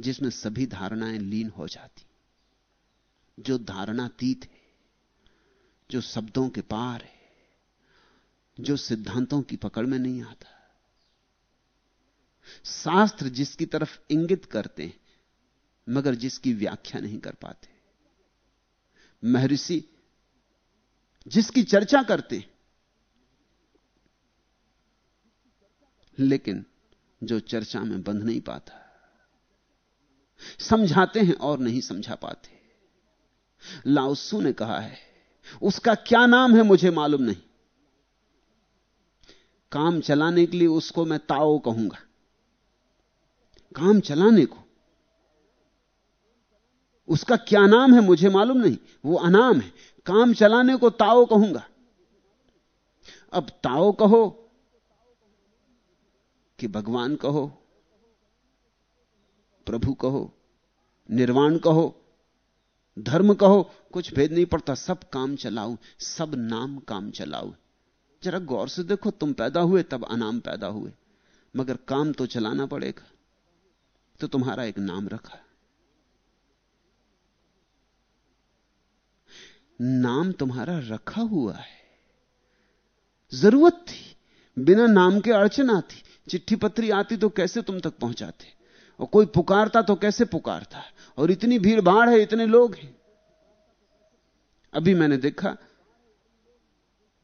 जिसमें सभी धारणाएँ लीन हो जाती। जो धारणातीत है, जो शब्दों के पार है, जो सिद्धांतों की पकड़ में नहीं आता। शास्त्र जिसकी तरफ़ इंगित करते हैं, मगर जिसकी व्याख्या नहीं कर पाते। महर्षि जिसकी चर्चा करते लेकिन जो चर्चा में बंध नहीं पाता, समझाते हैं और नहीं समझा पाते। लाउसू ने कहा है, उसका क्या नाम है मुझे मालूम नहीं। काम चलाने के लिए उसको मैं ताओ कहूँगा। काम चलाने को, उसका क्या नाम है मुझे मालूम नहीं, वो अनाम है। काम चलाने को ताओ कहूँगा। अब ताओ कहो कि भगवान कहो, प्रभु कहो, निर्वाण कहो, धर्म कहो, कुछ भेद नहीं पड़ता, सब काम चलाऊ, सब नाम काम चलाऊ। जरा गौर से देखो, तुम पैदा हुए, तब अनाम पैदा हुए। मगर काम तो चलाना पड़ेगा तो तुम्हारा एक नाम रखा। नाम तुम्हारा रखा हुआ है। ज़रूरत थी, बिना नाम के अड़चन आती। चिट्ठी पत्री आती तो कैसे तुम तक पहुंचाते? और कोई पुकारता तो कैसे पुकारता? और इतनी भीड़ भाड़ है, इतने लोग हैं। अभी मैंने देखा,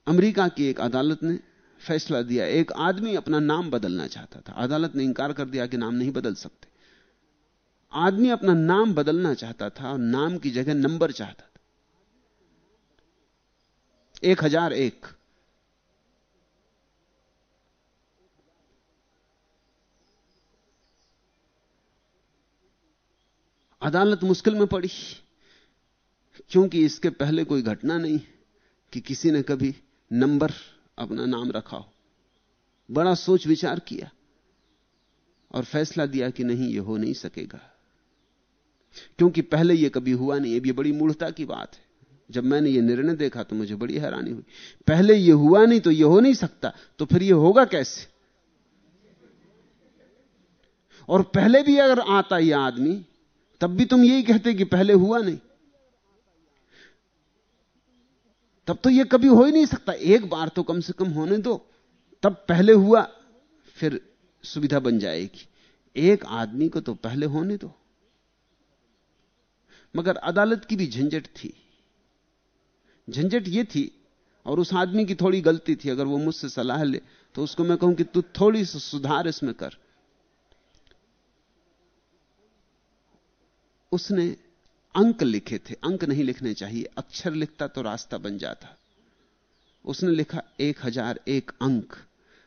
अमेरिका की एक अदालत ने फैसला दिया। एक आदमी अपना नाम बदलना चाहता था। अदालत ने इंकार कर दिया कि नाम नहीं बदल सकते। आदमी अपना नाम बदलना चाहता था और नाम की जगह नंबर चाहता था। एक हज़ार एक। अदालत मुश्किल में पड़ी। क्योंकि इसके पहले कोई घटना नहीं कि किसी ने कभी नंबर अपना नाम रखा हो। बड़ा सोच विचार किया और फैसला दिया कि नहीं यह हो नहीं सकेगा। क्योंकि पहले यह कभी हुआ नहीं, ये बड़ी मूर्खता की बात है। जब मैंने यह निर्णय देखा तो मुझे बड़ी हैरानी हुई। पहले यह हुआ नहीं तो यह हो नहीं सकता तो फिर यह होगा कैसे? और पहले भी अगर आता यह आदमी तब भी तुम यही कहते कि पहले हुआ नहीं। तब तो यह कभी हो ही नहीं सकता। एक बार तो कम से कम होने दो। तब पहले हुआ, फिर सुविधा बन जाएगी। एक आदमी को तो पहले होने दो। मगर अदालत की भी झंझट थी। झंझट यह थी, और उस आदमी की थोड़ी गलती थी। अगर वो मुझसे सलाह ले तो उसको मैं कहूँ कि तू थोड़ी सी सुधार इसमें कर। उसने अंक लिखे थे। अंक नहीं लिखने चाहिए। अक्षर लिखता तो रास्ता बन जाता। उसने लिखा एक हज़ार एक अंक।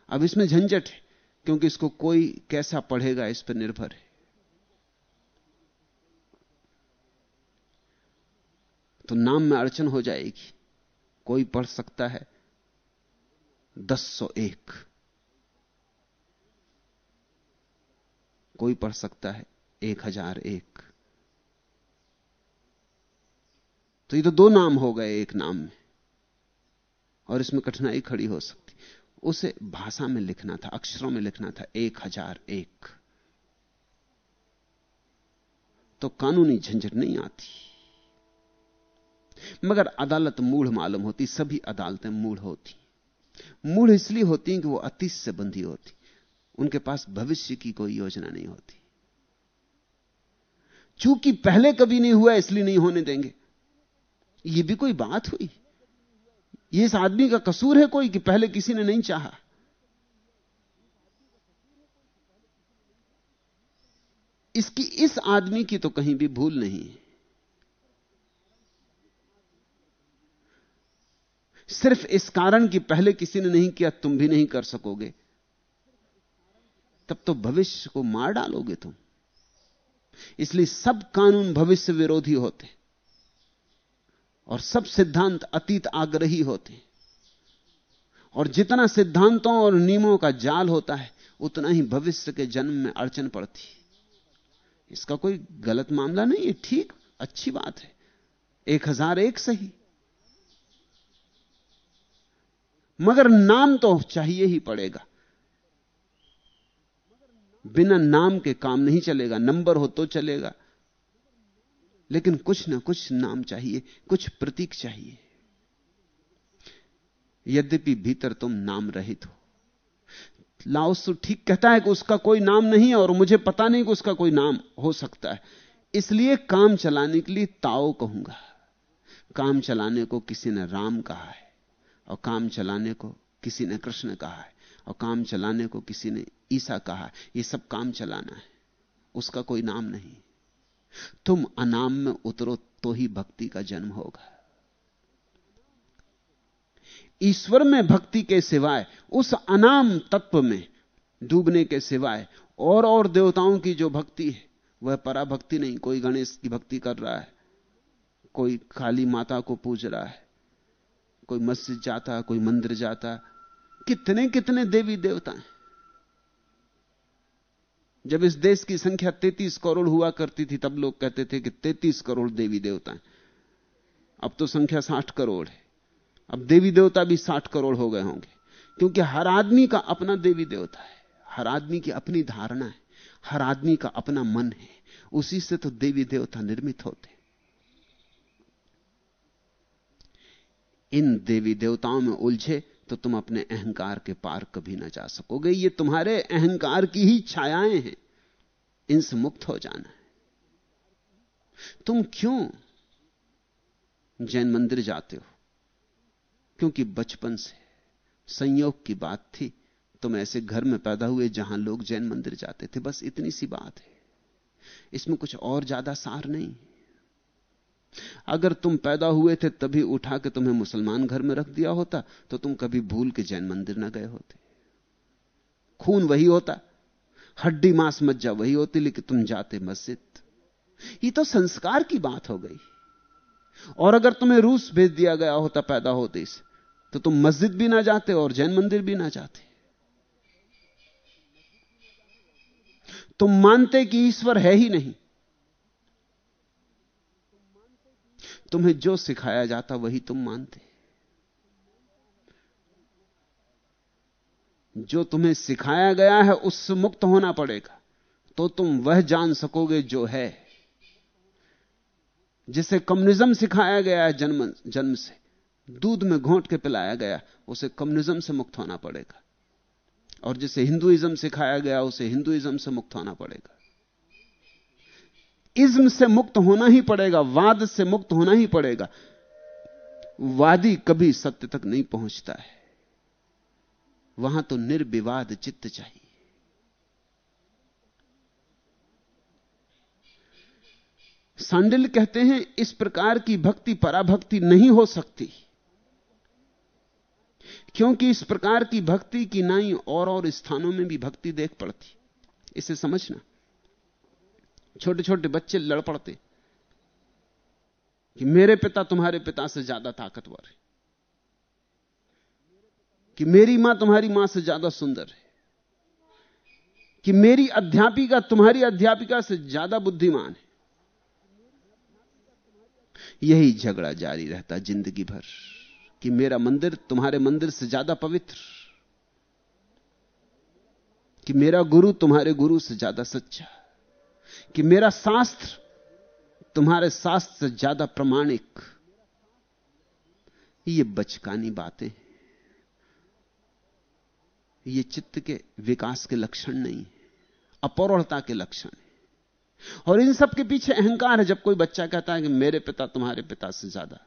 अब इसमें झंझट है, क्योंकि इसको कोई कैसा पढ़ेगा इस पर निर्भर है। तो नाम में अड़चन हो जाएगी। कोई पढ़ सकता है दस सौ एक। कोई पढ़ सकता है एक हज़ार एक। तो ये तो दो नाम हो गए एक नाम में। और इसमें कठिनाई खड़ी हो सकती। उसे भाषा में लिखना था, अक्षरों में लिखना था, एक हज़ार एक। तो कानूनी झंझट नहीं आती। मगर अदालत मूढ़ मालूम होती, सभी अदालतें मूढ़ होती। मूढ़ इसलिए होती कि वो अतीत से बंधी होती। उनके पास भविष्य की कोई योजना नहीं होती। चूँकि पहले कभी नहीं हुआ, इसलिए नहीं होने देंगे। यह भी कोई बात हुई? यह इस आदमी का कसूर है कोई कि पहले किसी ने नहीं चाहा? इसकी इस आदमी की तो कहीं भी भूल नहीं है। सिर्फ़ इस कारण कि पहले किसी ने नहीं किया, तुम भी नहीं कर सकोगे। तब तो भविष्य को मार डालोगे तुम। इसलिए सब कानून भविष्य विरोधी होते। और सब सिद्धांत अतीत आग्रही होते हैं। और जितना सिद्धांतों और नियमों का जाल होता है, उतना ही भविष्य के जन्म में अड़चन पड़ती है। इसका कोई गलत मामला नहीं है, ठीक, अच्छी बात है। एक हज़ार एक सही। मगर नाम तो चाहिए ही पड़ेगा। बिना नाम के काम नहीं चलेगा, नंबर हो तो चलेगा। लेकिन कुछ ना कुछ नाम चाहिए, कुछ प्रतीक चाहिए। यद्यपि भीतर तुम नाम रहित हो। लाओसु ठीक कहता है कि उसका कोई नाम नहीं और मुझे पता नहीं कि उसका कोई नाम हो सकता है। इसलिए काम चलाने के लिए ताओ कहूँगा। काम चलाने को किसी ने राम कहा है और काम चलाने को किसी ने कृष्ण कहा है और काम चलाने को किसी ने ईसा कहा है। ये सब काम चलाना है। उसका कोई नाम नहीं। तुम अनाम में उतरो तो ही भक्ति का जन्म होगा। ईश्वर में भक्ति के सिवाय, उस अनाम तत्व में डूबने के सिवाय और और देवताओं की जो भक्ति है, वह पराभक्ति नहीं। कोई गणेश की भक्ति कर रहा है, कोई काली माता को पूज रहा है, कोई मस्जिद जाता है कोई मंदिर जाता है कितने कितने देवी देवता हैं। जब इस देश की संख्या 33 करोड़ हुआ करती थी, तब लोग कहते थे कि 33 करोड़ देवी देवता हैं। अब तो संख्या 60 करोड़ है। अब देवी देवता भी 60 करोड़ हो गए होंगे। क्योंकि हर आदमी का अपना देवी देवता है। हर आदमी की अपनी धारणा है। हर आदमी का अपना मन है। उसी से तो देवी देवता निर्मित होते इन देवी देवताओं में उलझे तो तुम अपने अहंकार के पार कभी ना जा सकोगे। ये तुम्हारे अहंकार की ही छायाएँ हैं। इनसे मुक्त हो जाना है। तुम क्यों जैन मंदिर जाते हो? क्योंकि बचपन से संयोग की बात थी। तुम ऐसे घर में पैदा हुए जहाँ लोग जैन मंदिर जाते थे। बस इतनी सी बात है। इसमें कुछ और ज़्यादा सार नहीं अगर तुम पैदा हुए थे तभी उठा के तुम्हें मुसलमान घर में रख दिया होता तो तुम कभी भूल के जैन मंदिर ना गए होते। खून वही होता, हड्डी मांस मज्जा वही होती, लेकिन तुम जाते मस्जिद। ये तो संस्कार की बात हो गई। और अगर तुम्हें रूस भेज दिया गया होता पैदा होते से तो तुम मस्जिद भी ना जाते और जैन मंदिर भी ना जाते। तुम मानते कि ईश्वर है ही नहीं तुम्हें जो सिखाया जाता वही तुम मानते। जो तुम्हें सिखाया गया है उससे मुक्त होना पड़ेगा। तो तुम वह जान सकोगे जो है, जिसे कम्युनिज्म सिखाया गया है जन्म जन्म से। दूध में घोंट के पिलाया गया, उसे कम्युनिज्म से मुक्त होना पड़ेगा। और जिसे हिंदुइज्म सिखाया गया, उसे हिंदुइज्म से मुक्त होना पड़ेगा। इज्म से मुक्त होना ही पड़ेगा, वाद से मुक्त होना ही पड़ेगा। वादी कभी सत्य तक नहीं पहुँचता है। वहाँ तो निर्विवाद चित्त चाहिए। सांडिल कहते हैं, इस प्रकार की भक्ति पराभक्ति नहीं हो सकती। क्योंकि इस प्रकार की भक्ति की नाई और और स्थानों में भी भक्ति देख पड़ती। इसे समझना। छोटे छोटे बच्चे लड़ पड़ते कि मेरे पिता तुम्हारे पिता से ज़्यादा ताकतवर है। कि मेरी माँ तुम्हारी माँ से ज़्यादा सुंदर है। कि मेरी अध्यापिका तुम्हारी अध्यापिका से ज़्यादा बुद्धिमान है। यही झगड़ा जारी रहता ज़िंदगी भर कि मेरा मंदिर तुम्हारे मंदिर से ज़्यादा पवित्र। कि मेरा गुरु तुम्हारे गुरु से ज़्यादा सच्चा। कि मेरा शास्त्र तुम्हारे शास्त्र से ज़्यादा प्रमाणिक। ये बचकानी बातें ये चित्त के विकास के लक्षण नहीं अपौरणता के लक्षण और इन सब के पीछे अहंकार है। जब कोई बच्चा कहता है कि मेरे पिता तुम्हारे पिता से ज़्यादा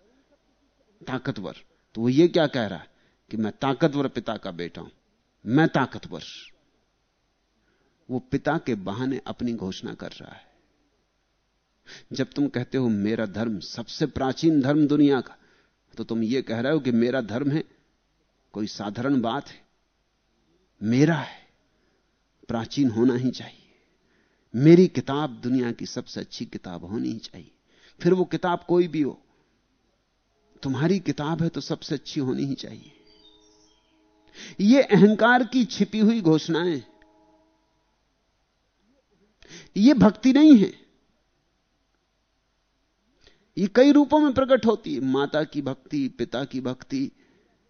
ताकतवर तो वो ये क्या कह रहा है कि मैं ताकतवर पिता का बेटा हूँ। मैं ताकतवर। वो पिता के बहाने अपनी घोषणा कर रहा है। जब तुम कहते हो, मेरा धर्म सबसे प्राचीन धर्म दुनिया का तो तुम ये कह रहे हो कि मेरा धर्म है, कोई साधारण बात है। मेरा है, प्राचीन होना ही चाहिए। मेरी किताब दुनिया की सबसे अच्छी किताब होनी ही चाहिए। फिर वो किताब कोई भी हो, तुम्हारी किताब है तो सबसे अच्छी होनी ही चाहिए। ये अहंकार की छिपी हुई घोषणाएँ ये भक्ति नहीं है। ये कई रूपों में प्रकट होती है। माता की भक्ति, पिता की भक्ति,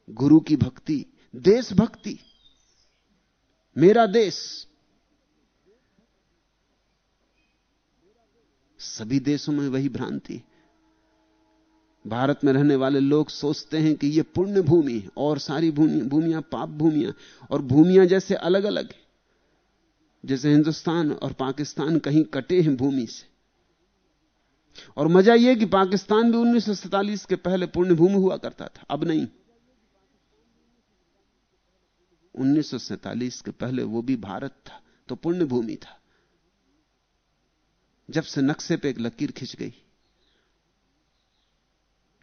गुरु की भक्ति देशभक्ति मेरा देश, सभी देशों में वही भ्रांति भारत में रहने वाले लोग सोचते हैं कि यह पुण्य भूमि और सारी भूमियाँ, पाप भूमियाँ और भूमियाँ जैसे अलग अलग हैं। जैसे हिंदुस्तान और पाकिस्तान कहीं कटे हैं भूमि से। और मज़ा यह कि पाकिस्तान भी उन्नीस के पहले पुण्य भूमि हुआ करता था, अब नहीं। उन्नीस सौ सैंतालीस के पहले वो भी भारत था तो पुण्य भूमि था। जब से नक्शे पे एक लकीर खिंच गई।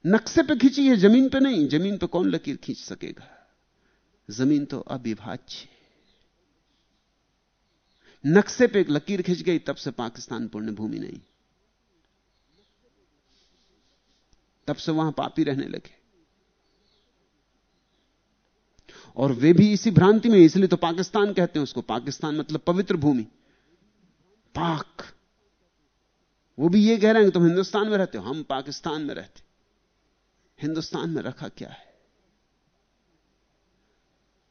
नक्शे पे खींची है, ज़मीन पे नहीं, ज़मीन पे कौन लकीर खींच सकेगा? ज़मीन तो अविभाज्य नक्शे पे एक लकीर खिंच गई, तब से पाकिस्तान पुण्य भूमि नहीं। तब से वहाँ पापी रहने लगे। और वे भी इसी भ्रांति में, इसलिए तो पाकिस्तान कहते हैं उसको, पाकिस्तान मतलब पवित्र भूमि। पाक। वो भी ये कह रहे हैं, तुम हिंदुस्तान में रहते हो? हम पाकिस्तान में रहते। हिंदुस्तान में रखा क्या है?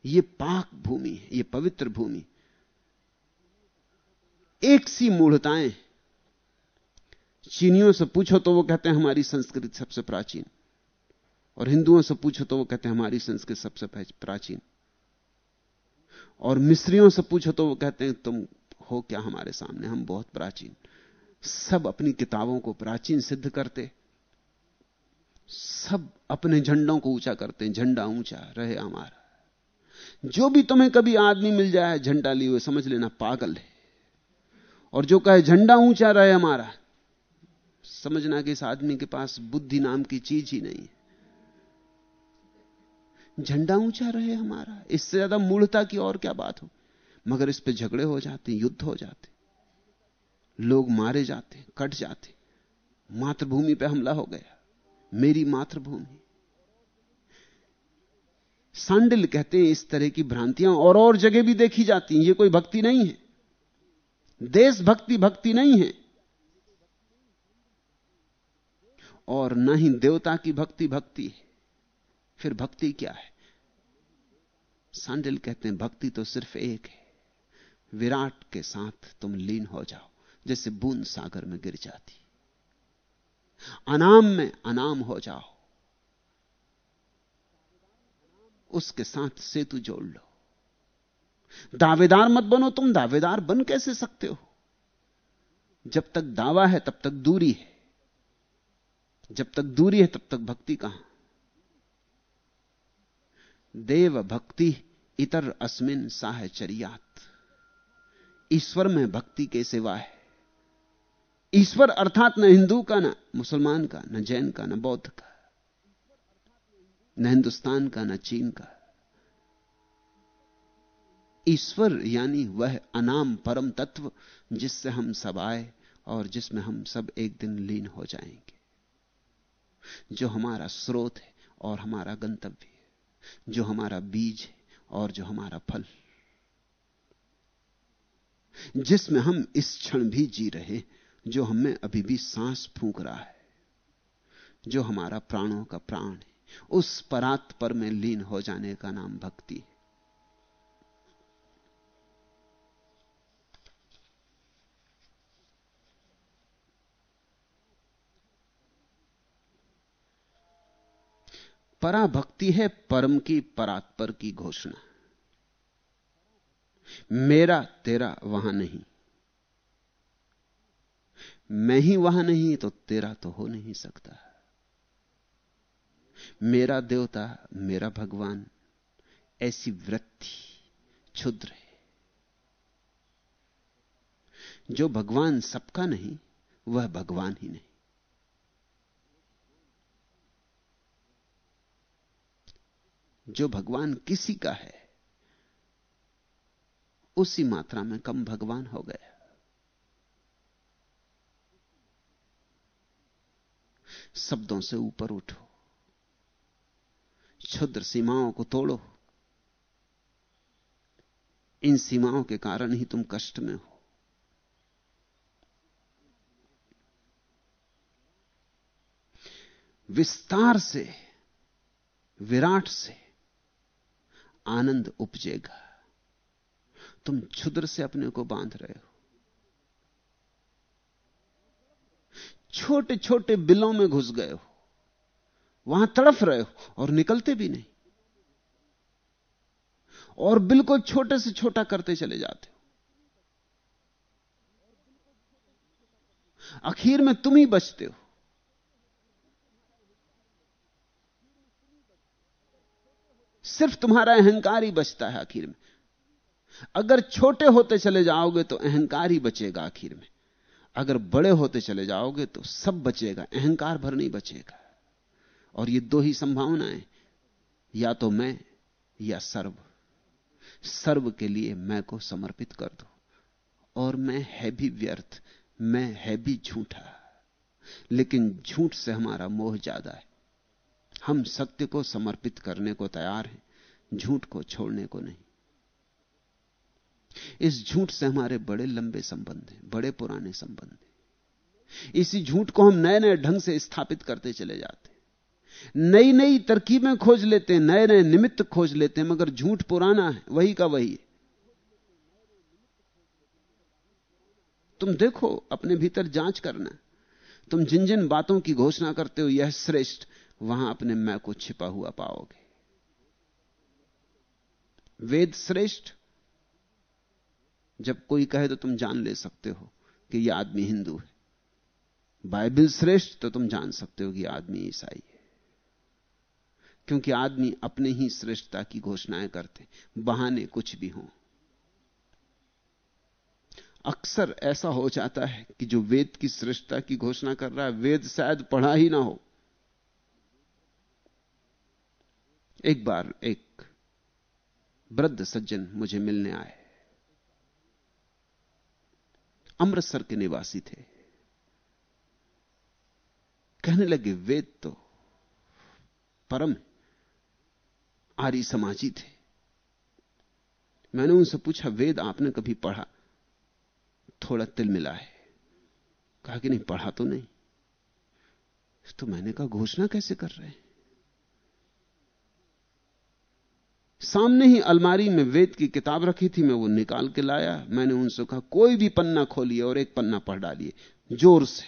ये पाक भूमि है, ये पवित्र भूमि। एक सी मूढ़ताएँ। चीनियों से पूछो तो वो कहते हैं, हमारी संस्कृति सबसे प्राचीन। और हिंदुओं से पूछो तो वो कहते हैं, हमारी संस्कृति सबसे प्राचीन। और मिस्रियों से पूछो तो वो कहते हैं, तुम हो क्या हमारे सामने? हम बहुत प्राचीन। सब अपनी किताबों को प्राचीन सिद्ध करते। सब अपने झंडों को ऊँचा करते हैं झंडा ऊँचा, रहे हमारा। जो भी तुम्हें कभी आदमी मिल जाए, झंडा लिए हुए, समझ लेना, पागल है। और जो कहे, झंडा ऊँचा रहे हमारा। समझना कि इस आदमी के पास बुद्धि नाम की चीज़ ही नहीं है। झंडा ऊँचा रहे हमारा। इससे ज़्यादा मूढ़ता की और क्या बात हो? मगर इस पे झगड़े हो जाते, युद्ध हो जाते। लोग मारे जाते, कट जाते। मातृभूमि पे हमला हो गया। मेरी मातृभूमि। सांडिल कहते हैं इस तरह की भ्रांतियाँ और और जगह भी देखी जाती हैं। ये कोई भक्ति नहीं है। देशभक्ति भक्ति नहीं है। और न ही देवता की भक्ति भक्ति है। फिर भक्ति क्या है? सांडिल कहते हैं, भक्ति तो सिर्फ़ एक है। विराट के साथ तुम लीन हो जाओ, जैसे बूंद सागर में गिर जाती। अनाम में अनाम हो जाओ। उसके साथ सेतु जोड़ लो। दावेदार मत बनो, तुम दावेदार बन कैसे सकते हो? जब तक दावा है, तब तक दूरी है। जब तक दूरी है, तब तक भक्ति कहाँ? देव भक्ति इतर अस्मिन साहचरियात ईश्वर में भक्ति के सिवा है। ईश्वर अर्थात न हिंदू का, न मुसलमान का, न जैन का, न बौद्ध का, न हिंदुस्तान का, न चीन का। ईश्वर यानी वह अनाम परम तत्व जिससे हम सब आए और जिसमें हम सब एक दिन लीन हो जाएँगे। जो हमारा स्रोत है और हमारा गंतव्य है, जो हमारा बीज है और जो हमारा फल। जिसमें हम इस क्षण भी जी रहे जो हमें अभी भी सांस फूंक रहा है, जो हमारा प्राणों का प्राण है, उस परात पर में लीन हो जाने का नाम भक्ति है। पराभक्ति है परम की परात्पर की घोषणा। मेरा तेरा वहाँ नहीं। मैं ही वहाँ नहीं तो तेरा तो हो नहीं सकता। मेरा देवता, मेरा भगवान, ऐसी वृत्ति, क्षुद्र है। जो भगवान सबका नहीं, वह भगवान ही नहीं। जो भगवान किसी का है, उसी मात्रा में कम भगवान हो गया। शब्दों से ऊपर उठो, क्षुद्र सीमाओं को तोड़ो। इन सीमाओं के कारण ही तुम कष्ट में हो। विस्तार से, विराट से आनंद उपजेगा। तुम क्षुद्र से अपने को बाँध रहे हो। छोटे छोटे बिलों में घुस गए हो। वहाँ तड़फ रहे हो और निकलते भी नहीं। और बिल्कुल छोटे से छोटा करते चले जाते हो। आखिर में तुम ही बचते हो। सिर्फ़ तुम्हारा अहंकार ही बचता है आखिर में। अगर छोटे होते चले जाओगे तो अहंकार ही बचेगा आखिर में। अगर बड़े होते चले जाओगे तो सब बचेगा, अहंकार भर नहीं बचेगा। और ये दो ही संभावनाएँ या तो मैं या सर्व। सर्व के लिए मैं को समर्पित कर दो। और मैं है भी व्यर्थ, मैं है भी झूठा। लेकिन झूठ से हमारा मोह ज़्यादा है। हम सत्य को समर्पित करने को तैयार हैं, झूठ को छोड़ने को नहीं। इस झूठ से हमारे बड़े लंबे संबंध हैं, बड़े पुराने संबंध हैं। इसी झूठ को हम नए नए ढंग से स्थापित करते चले जाते नई नई तरकीबें खोज लेते हैं नए नए निमित्त खोज लेते हैं, मगर झूठ पुराना है, वही का वही है। तुम देखो, अपने भीतर जाँच करना। तुम जिन जिन बातों की घोषणा करते हो, यह श्रेष्ठ। वहाँ अपने मैं को छिपा हुआ पाओगे। वेद श्रेष्ठ। जब कोई कहे तो तुम जान ले सकते हो कि यह आदमी हिंदू है। बाइबल श्रेष्ठ तो तुम जान सकते हो कि आदमी ईसाई है। क्योंकि आदमी अपने ही श्रेष्ठता की घोषणाएँ करते बहाने कुछ भी हों। अक्सर ऐसा हो जाता है कि जो वेद की श्रेष्ठता की घोषणा कर रहा है, वेद शायद पढ़ा ही ना हो। एक बार एक वृद्ध सज्जन मुझे मिलने आए। अमृतसर के निवासी थे। कहने लगे, वेद तो परम आर्य समाजी थे। मैंने उनसे पूछा, वेद आपने कभी पढ़ा? थोड़ा तिल मिला है। कहा कि, नहीं, पढ़ा तो नहीं। तो मैंने कहा, घोषणा कैसे कर रहे हैं? सामने ही अलमारी में वेद की किताब रखी थी, मैं वो निकाल के लाया। मैंने उनसे कहा, कोई भी पन्ना खोलिए और एक पन्ना पढ़ डालिए, ज़ोर से।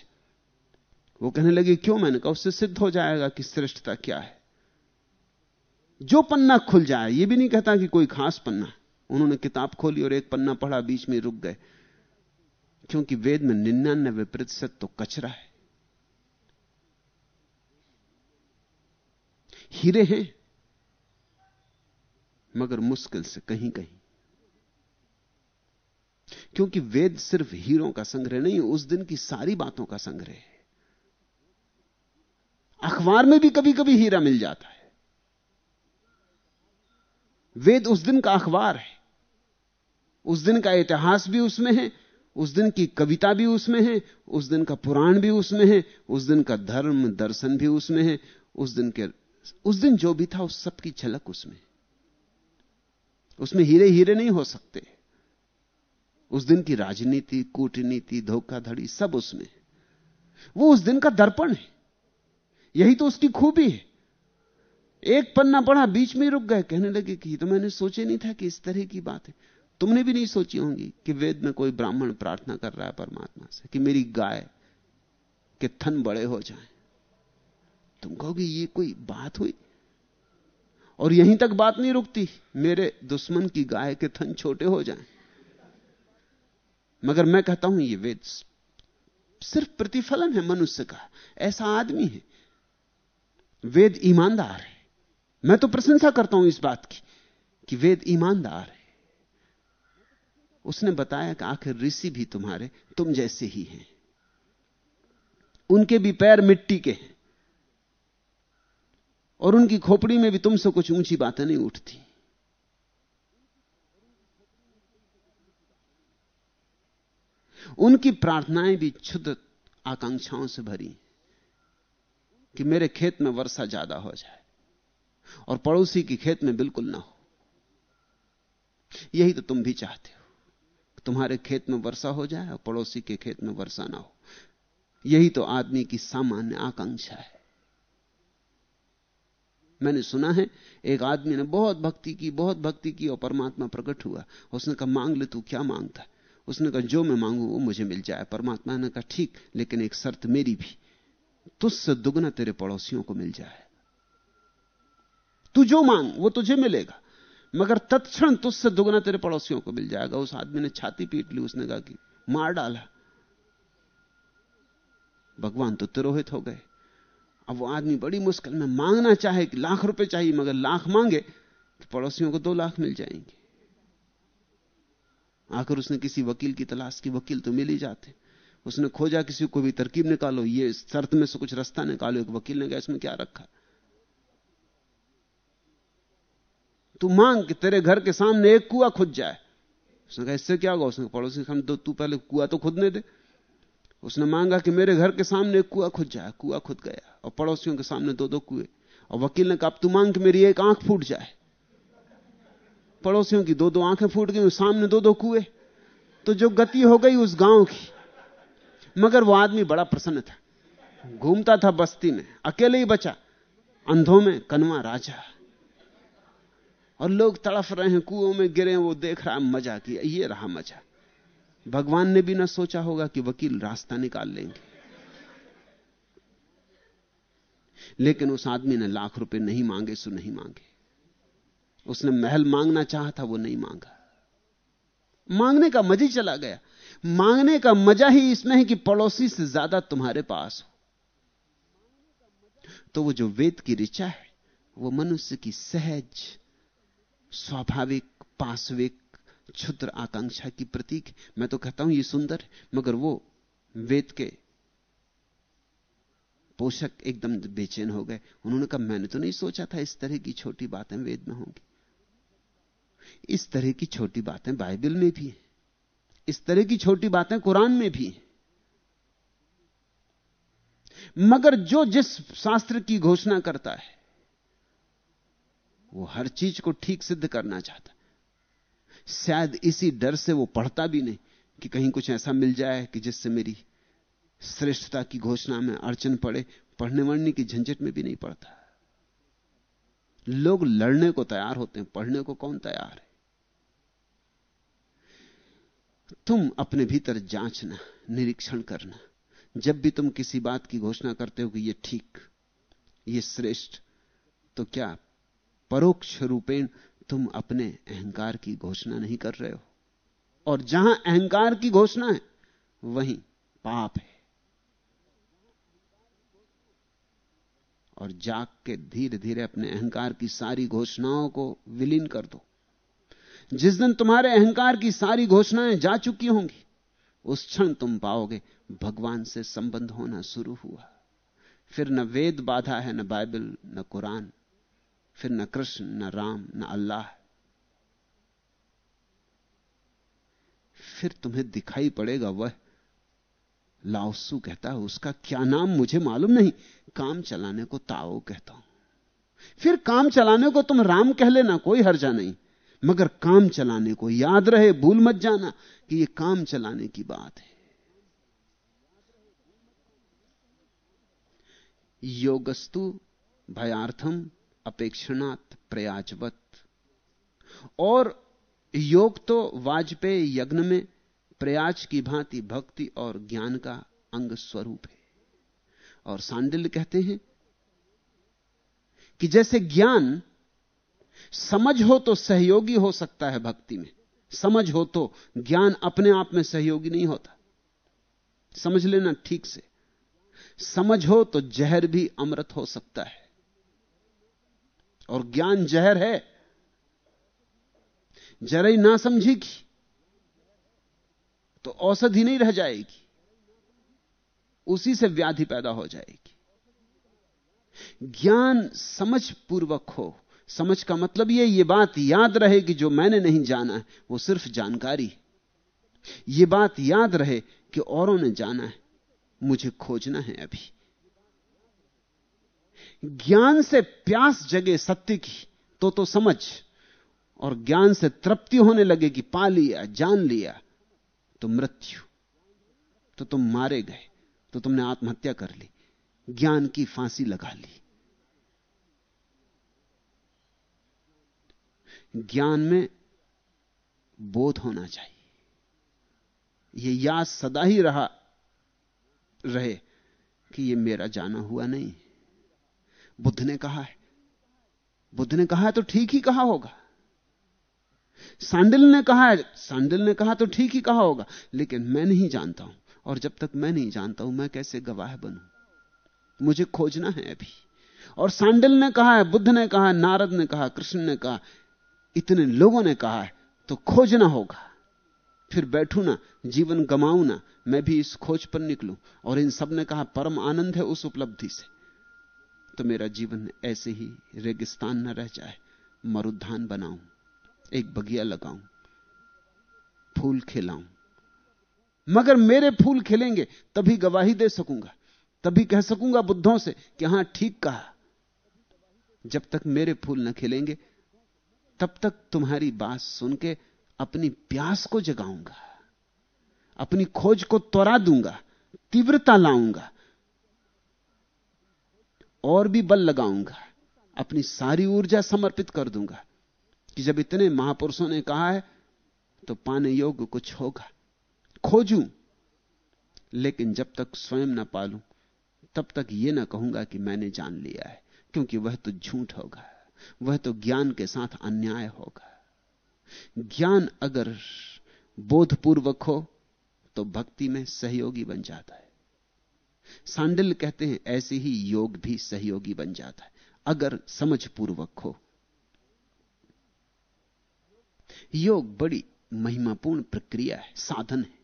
वो कहने लगे, क्यों? मैंने कहा, उससे सिद्ध हो जाएगा कि श्रेष्ठता क्या है। जो पन्ना खुल जाए, ये भी नहीं कहता कि कोई खास पन्ना उन्होंने किताब खोली और एक पन्ना पढ़ा, बीच में रुक गए। क्योंकि वेद में निन्यानबे प्रतिशत तो कचरा है। हीरे हैं। मगर मुश्किल से कहीं कहीं क्योंकि वेद सिर्फ़ हीरों का संग्रह नहीं, उस दिन की सारी बातों का संग्रह है। अखबार में भी कभी कभी हीरा मिल जाता है। वेद उस दिन का अखबार है। उस दिन का इतिहास भी उसमें है, उस दिन की कविता भी उसमें है, उस दिन का पुराण भी उसमें है, उस दिन का धर्म दर्शन भी उसमें है, उस दिन के, उस दिन जो भी था, उस सब की झलक उसमें उसमें हीरे हीरे नहीं हो सकते। उस दिन की राजनीति, कूटनीति, धोखाधड़ी सब उसमें। वो उस दिन का दर्पण है। यही तो उसकी खूबी है। एक पन्ना पढ़ा, बीच में रुक गए। कहने लगे कि तो मैंने सोचे नहीं था कि इस तरह की बात है। तुमने भी नहीं सोची होंगी कि वेद में कोई ब्राह्मण प्रार्थना कर रहा है परमात्मा से कि मेरी गाय के थन बड़े हो जाएँ। तुम कहोगे, ये कोई बात हुई? और यहीं तक बात नहीं रुकती, मेरे दुश्मन की गाय के थन छोटे हो जाएँ। मगर मैं कहता हूँ, ये वेद सिर्फ़ प्रतिफलन है मनुष्य का, ऐसा आदमी है। वेद ईमानदार है। मैं तो प्रशंसा करता हूँ इस बात की, कि वेद ईमानदार है। उसने बताया कि आखिर ऋषि भी तुम्हारे, तुम जैसे ही हैं। उनके भी पैर मिट्टी के हैं। और उनकी खोपड़ी में भी तुमसे कुछ ऊँची बातें नहीं उठती। उनकी प्रार्थनाएँ भी क्षुद्र आकांक्षाओं से भरी कि मेरे खेत में वर्षा ज़्यादा हो जाए और पड़ोसी के खेत में बिल्कुल ना हो। यही तो तुम भी चाहते हो तुम्हारे खेत में वर्षा हो जाए और पड़ोसी के खेत में वर्षा ना हो। यही तो आदमी की सामान्य आकांक्षा है। मैंने सुना है, एक आदमी ने बहुत भक्ति की, बहुत भक्ति की और परमात्मा प्रकट हुआ। उसने कहा, मांग ले तू, क्या माँगता? उसने कहा, जो मैं मांगू, वो मुझे मिल जाए। परमात्मा ने कहा, ठीक, लेकिन एक शर्त मेरी भी। तुझसे दुगना तेरे पड़ोसियों को मिल जाए। तू जो मांग, वो तुझे मिलेगा। मगर तत्क्षण तुझसे दुगना तेरे पड़ोसियों को मिल जाएगा। उस आदमी ने छाती पीट ली, उसने कहा कि, मार डाला। भगवान तो तिरोहित हो गए। अब वो आदमी बड़ी मुश्किल में मांगना चाहे कि लाख रुपए चाहिए, मगर लाख मांगे तो पड़ोसियों को दो लाख मिल जाएँगे। आखिर उसने किसी वकील की तलाश की, वकील तो मिल ही जाते। उसने खोजा, किसी को भी तरकीब निकालो, ये शर्त में से कुछ रास्ता निकालो, एक वकील ने कहा, इसमें क्या रखा? तू मांग कि तेरे घर के सामने एक कुआ खुद जाए। उसने कहा, इससे क्या होगा? उसने पड़ोसी हम दो तू पहले कुआ तो खुदने दे। उसने मांगा कि मेरे घर के सामने कुआ खुद जाए, कुआ खुद गया और पड़ोसियों के सामने दो दो कुएँ। और वकील ने कहा, अब तू मांग कि मेरी एक आँख फूट जाए। पड़ोसियों की दो दो आँखें फूट गई, सामने दो दो कुएँ। तो जो गति हो गई उस गाँव की। मगर वो आदमी बड़ा प्रसन्न था। घूमता था बस्ती में, अकेले ही बचा। अंधों में कनवा राजा। और लोग तड़फ रहे हैं, कुओं में गिरे वो देख रहा मज़ा किया, ये रहा मज़ा। भगवान ने भी ना सोचा होगा कि वकील रास्ता निकाल लेंगे। लेकिन उस आदमी ने लाख रुपए नहीं मांगे, सो नहीं मांगे। उसने महल मांगना चाहा था, वो नहीं मांगा। मांगने का मज़ा ही चला गया। मांगने का मज़ा ही इसमें है कि पड़ोसी से ज़्यादा तुम्हारे पास हो। तो वो जो वेद की ऋचा है, वो मनुष्य की सहज, स्वाभाविक पाशविक क्षुद्र आकांक्षा की प्रतीक। मैं तो कहता हूँ, ये सुंदर, मगर वो वेद के पोषक एकदम बेचैन हो गए। उन्होंने कहा, मैंने तो नहीं सोचा था इस तरह की छोटी बातें वेद में होंगी। इस तरह की छोटी बातें बाइबल में भी हैं। इस तरह की छोटी बातें कुरान में भी हैं। मगर जो जिस शास्त्र की घोषणा करता है, वो हर चीज़ को ठीक सिद्ध करना चाहता शायद इसी डर से वो पढ़ता भी नहीं कि कहीं कुछ ऐसा मिल जाए कि जिससे मेरी श्रेष्ठता की घोषणा में अड़चन पड़े, पढ़ने वढ़ने की झंझट में भी नहीं पड़ता। लोग लड़ने को तैयार होते हैं, पढ़ने को कौन तैयार है? तुम अपने भीतर जांचना, निरीक्षण करना। जब भी तुम किसी बात की घोषणा करते हो कि यह ठीक यह श्रेष्ठ तो क्या परोक्ष रूपेण तुम अपने अहंकार की घोषणा नहीं कर रहे हो। और जहाँ अहंकार की घोषणा है, वहीं पाप है। और जाग के धीरे धीरे अपने अहंकार की सारी घोषणाओं को विलीन कर दो। जिस दिन तुम्हारे अहंकार की सारी घोषणाएँ जा चुकी होंगी, उस क्षण तुम पाओगे भगवान से संबंध होना शुरू हुआ। फिर न वेद बाधा है, न बाइबल, न कुरान। फिर न कृष्ण, न राम, न अल्लाह। फिर तुम्हें दिखाई पड़ेगा वह। लाओसू कहता है, उसका क्या नाम मुझे मालूम नहीं। काम चलाने को ताओ कहता हूँ। फिर काम चलाने को तुम राम कह लेना, कोई हर्जा नहीं। मगर काम चलाने को याद रहे, भूल मत जाना कि यह काम चलाने की बात है। योगस्तु भयार्थम अपेक्षणात् प्रयाजवत। और योग तो वाजपेयी यज्ञ में प्रयाज की भांति भक्ति और ज्ञान का अंग स्वरूप है। और सांडिल्य कहते हैं कि जैसे ज्ञान समझ हो तो सहयोगी हो सकता है भक्ति में। समझ हो तो ज्ञान अपने आप में सहयोगी नहीं होता। समझ लेना ठीक से। समझ हो तो जहर भी अमृत हो सकता है। और ज्ञान जहर है। जरा ही ना समझेगी तो औषधि नहीं रह जाएगी। उसी से व्याधि पैदा हो जाएगी। ज्ञान समझ पूर्वक हो। समझ का मतलब यह यह बात याद रहे कि जो मैंने नहीं जाना है, वो सिर्फ़ जानकारी। यह बात याद रहे कि औरों ने जाना है, मुझे खोजना है अभी। ज्ञान से प्यास जगे सत्य की तो तो समझ। और ज्ञान से तृप्ति होने लगे कि पा लिया, जान लिया तो मृत्यु। तो तुम मारे गए तो तुमने आत्महत्या कर ली, ज्ञान की फांसी लगा ली। ज्ञान में बोध होना चाहिए। यह याद सदा ही रहा, रहे कि यह मेरा जाना हुआ नहीं बुद्ध ने कहा है। बुद्ध ने कहा है तो ठीक ही कहा होगा। सांडिल ने कहा है, सांडिल ने कहा तो ठीक ही कहा होगा। लेकिन मैं नहीं जानता हूँ, और जब तक मैं नहीं जानता हूँ, मैं कैसे गवाह बनूं? मुझे खोजना है अभी। और सांडिल ने कहा है, बुद्ध ने कहा नारद ने कहा, कृष्ण ने कहा, इतने लोगों ने कहा है तो खोजना होगा। फिर बैठू ना, जीवन गमाऊ ना, मैं भी इस खोज पर निकलूं। और इन सबने कहा, परम आनंद है उस उपलब्धि से। तो मेरा जीवन ऐसे ही रेगिस्तान न रह जाए, मरुद्धान बनाऊँ, एक बगिया लगाऊँ, फूल खिलाऊं। मगर मेरे फूल खिलेंगे, तभी गवाही दे सकूँगा, तभी कह सकूँगा बुद्धों से कि हाँ, ठीक कहा। जब तक मेरे फूल न खिलेंगे, तब तक तुम्हारी बात सुन के अपनी प्यास को जगाऊँगा, अपनी खोज को त्वरा दूँगा, तीव्रता लाऊँगा और भी बल लगाऊँगा, अपनी सारी ऊर्जा समर्पित कर दूँगा। कि जब इतने महापुरुषों ने कहा है तो पाने योग्य कुछ होगा। खोजूं, लेकिन जब तक स्वयं ना पालूं, तब तक यह ना कहूँगा कि मैंने जान लिया है, क्योंकि वह तो झूठ होगा, वह तो ज्ञान के साथ अन्याय होगा। ज्ञान अगर बोधपूर्वक हो तो भक्ति में सहयोगी बन जाता है। सांडिल कहते हैं, ऐसे ही योग भी सहयोगी बन जाता है, अगर समझ पूर्वक हो। योग बड़ी महिमापूर्ण प्रक्रिया है, साधन है।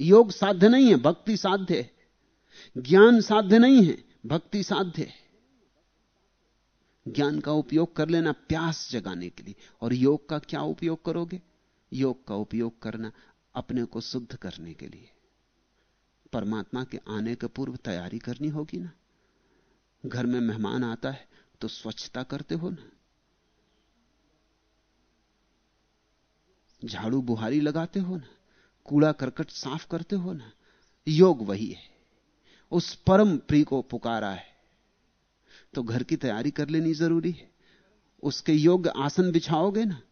योग साध्य नहीं है, भक्ति साध्य है। ज्ञान साध्य नहीं है, भक्ति साध्य है। ज्ञान का उपयोग कर लेना प्यास जगाने के लिए। और योग का क्या उपयोग करोगे? योग का उपयोग करना अपने को शुद्ध करने के लिए। परमात्मा के आने के पूर्व तैयारी करनी होगी ना? घर में मेहमान आता है तो स्वच्छता करते हो ना? झाड़ू बुहारी लगाते हो ना? कूड़ा करकट साफ़ करते हो ना? योग वही है। उस परम प्रिय को पुकारा है। तो घर की तैयारी कर लेनी ज़रूरी है। उसके योग्य आसन बिछाओगे ना?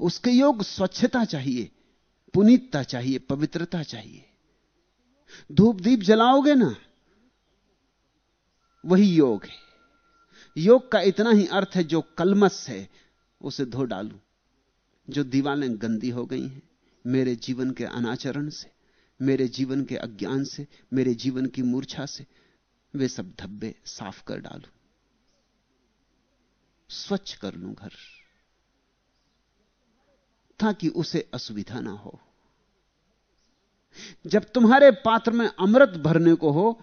उसके योग स्वच्छता चाहिए। पुनीतता चाहिए, पवित्रता चाहिए। धूप दीप जलाओगे ना, वही योग है। योग का इतना ही अर्थ है, जो कलमस है, उसे धो डालू। जो दीवालें गंदी हो गई हैं, मेरे जीवन के अनाचरण से, मेरे जीवन के अज्ञान से, मेरे जीवन की मूर्छा से, वे सब धब्बे साफ़ कर डालू। स्वच्छ कर लूँ घर। ताकि उसे असुविधा ना हो। जब तुम्हारे पात्र में अमृत भरने को हो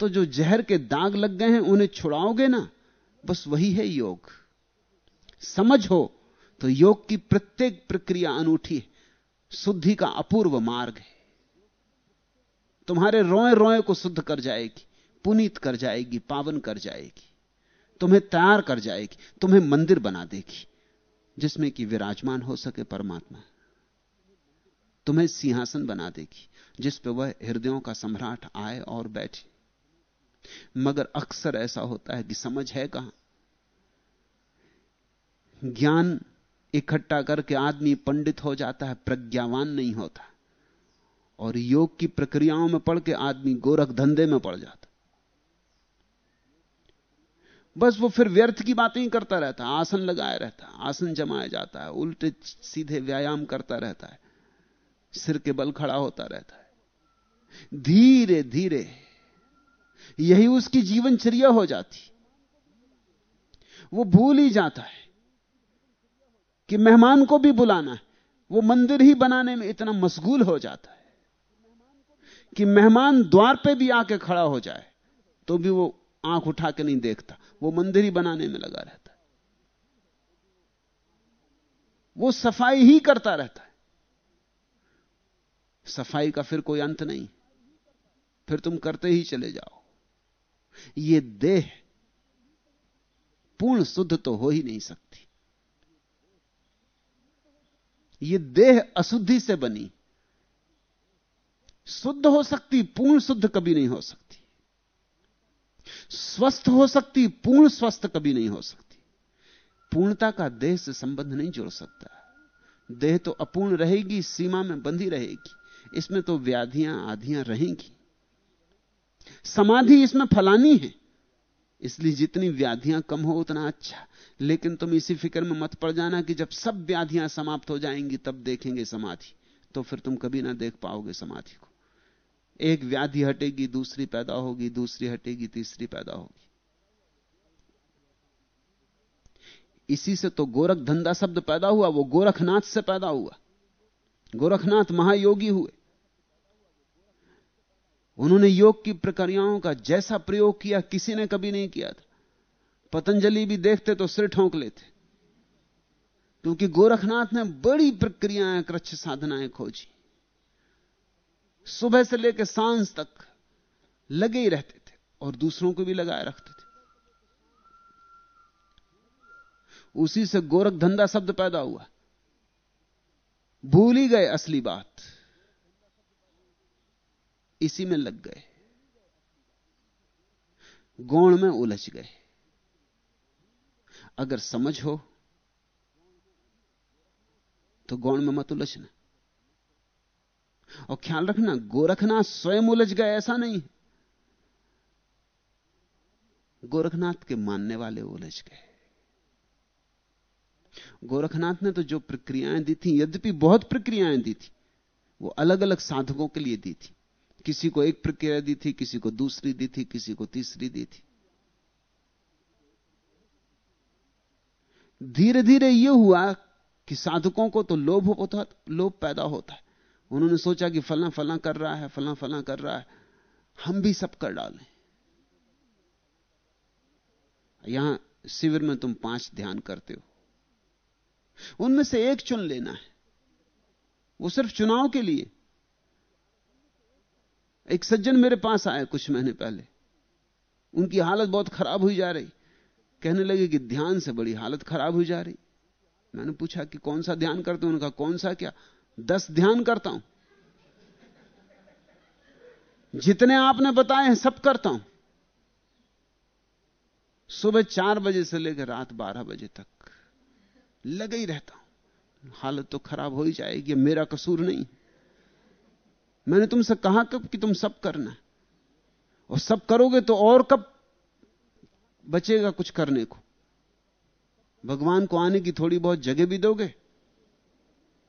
तो जो जहर के दाग लग गए हैं, उन्हें छुड़ाओगे ना? बस वही है योग। समझ हो तो योग की प्रत्येक प्रक्रिया अनूठी है। शुद्धि का अपूर्व मार्ग है। तुम्हारे रोए रोए को शुद्ध कर जाएगी, पुनीत कर जाएगी, पावन कर जाएगी, तुम्हें तैयार कर जाएगी, तुम्हें मंदिर बना देगी। जिसमें कि विराजमान हो सके परमात्मा। तुम्हें सिंहासन बना देगी, जिस पर वह हृदयों का सम्राट आए और बैठे। मगर अक्सर ऐसा होता है कि समझ है कहाँ? ज्ञान इकट्ठा करके आदमी पंडित हो जाता है, प्रज्ञावान नहीं होता। और योग की प्रक्रियाओं में पड़ के आदमी गोरख धंधे में पड़ जाता बस वो फिर व्यर्थ की बातें ही करता रहता है, आसन लगाया रहता है, आसन जमाया जाता है, उल्टे सीधे व्यायाम करता रहता है, सिर के बल खड़ा होता रहता है। धीरे धीरे, यही उसकी जीवनचर्या हो जाती। वो भूल ही जाता है कि मेहमान को भी बुलाना है, वो मंदिर ही बनाने में इतना मशगूल हो जाता है कि मेहमान द्वार पे भी आके खड़ा हो जाए तो भी वो आँख उठा के नहीं देखता। वो मंदिर ही बनाने में लगा रहता है। वो सफ़ाई ही करता रहता है। सफ़ाई का फिर कोई अंत नहीं। फिर तुम करते ही चले जाओ। ये देह पूर्ण शुद्ध तो हो ही नहीं सकती। ये देह अशुद्धि से बनी। शुद्ध हो सकती, पूर्ण शुद्ध कभी नहीं हो सकती। स्वस्थ हो सकती, पूर्ण स्वस्थ कभी नहीं हो सकती। पूर्णता का देह से संबंध नहीं जुड़ सकता। देह तो अपूर्ण रहेगी, सीमा में बंधी रहेगी। इसमें तो व्याधियाँ, आधियाँ रहेंगी। समाधि इसमें फलानी है। इसलिए जितनी व्याधियाँ कम हो, उतना अच्छा। लेकिन तुम इसी फ़िक्र में मत पड़ जाना कि जब सब व्याधियाँ समाप्त हो जाएँगी, तब देखेंगे समाधि। तो फिर तुम कभी ना देख पाओगे समाधि को। एक व्याधि हटेगी, दूसरी पैदा होगी, दूसरी हटेगी, तीसरी पैदा होगी। इसी से तो गोरख धंधा शब्द पैदा हुआ, वो गोरखनाथ से पैदा हुआ। गोरखनाथ महायोगी हुए। उन्होंने योग की प्रक्रियाओं का जैसा प्रयोग किया, किसी ने कभी नहीं किया था। पतंजलि भी देखते तो सिर ठोंक लेते। क्योंकि गोरखनाथ ने बड़ी प्रक्रियाएँ कृच्छ साधनाएँ खोजी। सुबह से लेकर साँझ तक लगे ही रहते थे और दूसरों को भी लगाए रखते थे। उसी से गोरख धंधा शब्द पैदा हुआ। भूल ही गए असली बात। इसी में लग गए। गौण में उलझ गए। अगर समझ हो तो गौण में मत उलझना। और ख्याल रखना गोरखनाथ स्वयं उलझ गए, ऐसा नहीं। गोरखनाथ के मानने वाले उलझ गए। गोरखनाथ ने तो जो प्रक्रियाएँ दी थी, यद्यपि बहुत प्रक्रियाएँ दी थी, वो अलग अलग साधकों के लिए दी थी। किसी को एक प्रक्रिया दी थी, किसी को दूसरी दी थी, किसी को तीसरी दी थी। धीरे धीरे यह हुआ कि साधकों को तो लोभ होता, लोभ पैदा होता है। उन्होंने सोचा कि फला फला कर रहा है फला फला कर रहा है। हम भी सब कर डालें। यहाँ शिविर में तुम पाँच ध्यान करते हो। उनमें से एक चुन लेना है। वो सिर्फ़ चुनाव के लिए। एक सज्जन मेरे पास आए कुछ महीने पहले। उनकी हालत बहुत खराब हुई जा रही। कहने लगे कि ध्यान से बड़ी हालत खराब हुई जा रही। मैंने पूछा कि कौन सा ध्यान करते हो? उनका कौन सा क्या? दस ध्यान करता हूँ। जितने आपने बताए हैं, सब करता हूँ। सुबह चार बजे से लेकर रात बारह बजे तक लगे ही रहता हूँ। हालत तो खराब हो ही जाएगी मेरा कसूर नहीं। मैंने तुमसे कहा कब कि तुम सब करना और सब करोगे तो और कब बचेगा कुछ करने को? भगवान को आने की थोड़ी बहुत जगह भी दोगे?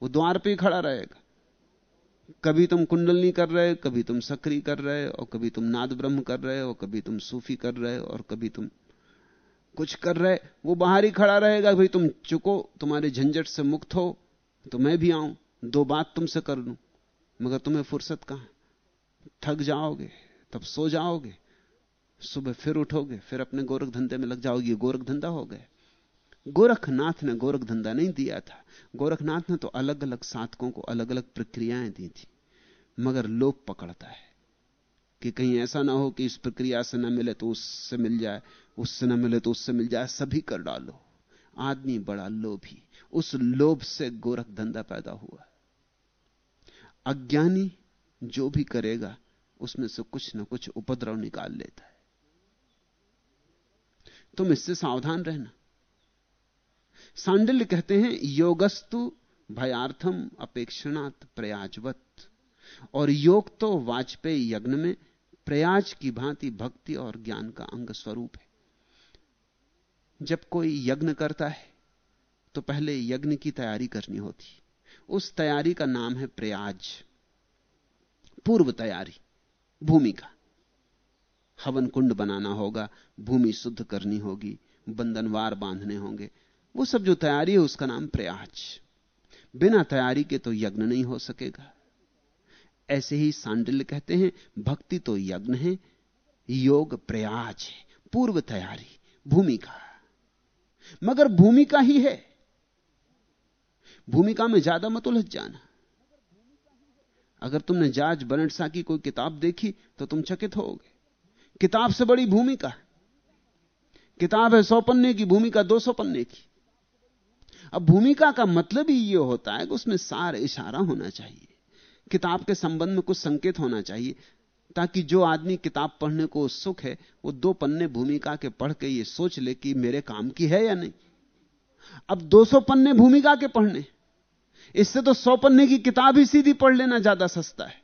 वो द्वार पे ही खड़ा रहेगा। कभी तुम कुंडलनी कर रहे, कभी तुम सक्रिय कर रहे, और कभी तुम नाद ब्रह्म कर रहे हो कभी तुम सूफी कर रहे हो और कभी तुम कुछ कर रहे, वो बाहर ही खड़ा रहेगा, भाई तुम चुको, तुम्हारे झंझट से मुक्त हो तो मैं भी आऊँ, दो बात तुमसे कर लूँ, मगर तुम्हें फुर्सत कहाँ? थक जाओगे, तब सो जाओगे, सुबह फिर उठोगे, फिर अपने गोरख धंधे में लग जाओगे गोरख धंधा हो गए गोरखनाथ ने गोरख धंधा नहीं दिया था। गोरखनाथ ने तो अलग अलग साधकों को अलग अलग प्रक्रियाएँ दी थी, मगर लोभ पकड़ता है कि कहीं ऐसा ना हो कि इस प्रक्रिया से ना मिले तो उससे मिल जाए, उससे ना मिले तो उससे मिल जाए, सभी कर डालो। आदमी बड़ा लोभी, उस लोभ से गोरख धंधा पैदा हुआ। अज्ञानी जो भी करेगा, उसमें से कुछ ना कुछ उपद्रव निकाल लेता है। तुम इससे सावधान रहना। सांडिल्य कहते हैं, योगस्तु भयार्थम अपेक्षणात् प्रयाजवत। और योग तो वाजपेयी यज्ञ में प्रयाज की भांति भक्ति और ज्ञान का अंग स्वरूप है। जब कोई यज्ञ करता है तो पहले यज्ञ की तैयारी करनी होती। उस तैयारी का नाम है प्रयाज। पूर्व तैयारी, भूमि का। हवन कुंड बनाना होगा, भूमि शुद्ध करनी होगी, बंधनवार बांधने होंगे वो सब जो तैयारी है उसका नाम प्रयाज। बिना तैयारी के तो यज्ञ नहीं हो सकेगा। ऐसे ही सांडिल्य कहते हैं, भक्ति तो यज्ञ है, योग प्रयाज है, पूर्व तैयारी भूमिका मगर भूमिका ही है। भूमिका में ज़्यादा मत उलझ जाना। अगर तुमने जाज बनटसा की कोई किताब देखी तो तुम चकित होगे। किताब से बड़ी भूमिका। किताब है सौ पन्ने की, भूमिका दो सौ पन्ने की। अब भूमिका का मतलब ही यह होता है कि उसमें सार इशारा होना चाहिए। किताब के संबंध में कुछ संकेत होना चाहिए, ताकि जो आदमी किताब पढ़ने को उत्सुक है, वो दो पन्ने भूमिका के पढ़ के ये सोच ले कि मेरे काम की है या नहीं। अब 200 पन्ने भूमिका के पढ़ने, इससे तो सौ पन्ने की किताब ही सीधी पढ़ लेना ज़्यादा सस्ता है।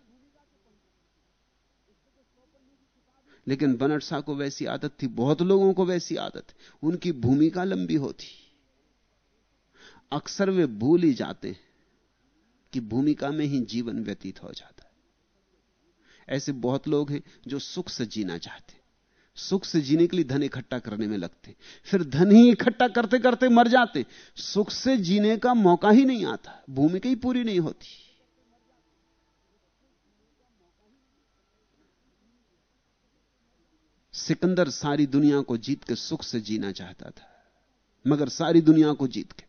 लेकिन बनट को वैसी आदत थी, बहुत लोगों को वैसी आदत, उनकी भूमिका लंबी होती। अक्सर वे भूल ही जाते हैं कि भूमिका में ही जीवन व्यतीत हो जाता है। ऐसे बहुत लोग हैं जो सुख से जीना चाहते सुख से जीने के लिए धन इकट्ठा करने में लगते फिर धन ही इकट्ठा करते करते मर जाते सुख से जीने का मौका ही नहीं आता। भूमिका ही पूरी नहीं होती। सिकंदर सारी दुनिया को जीत के सुख से जीना चाहता था, मगर सारी दुनिया को जीत के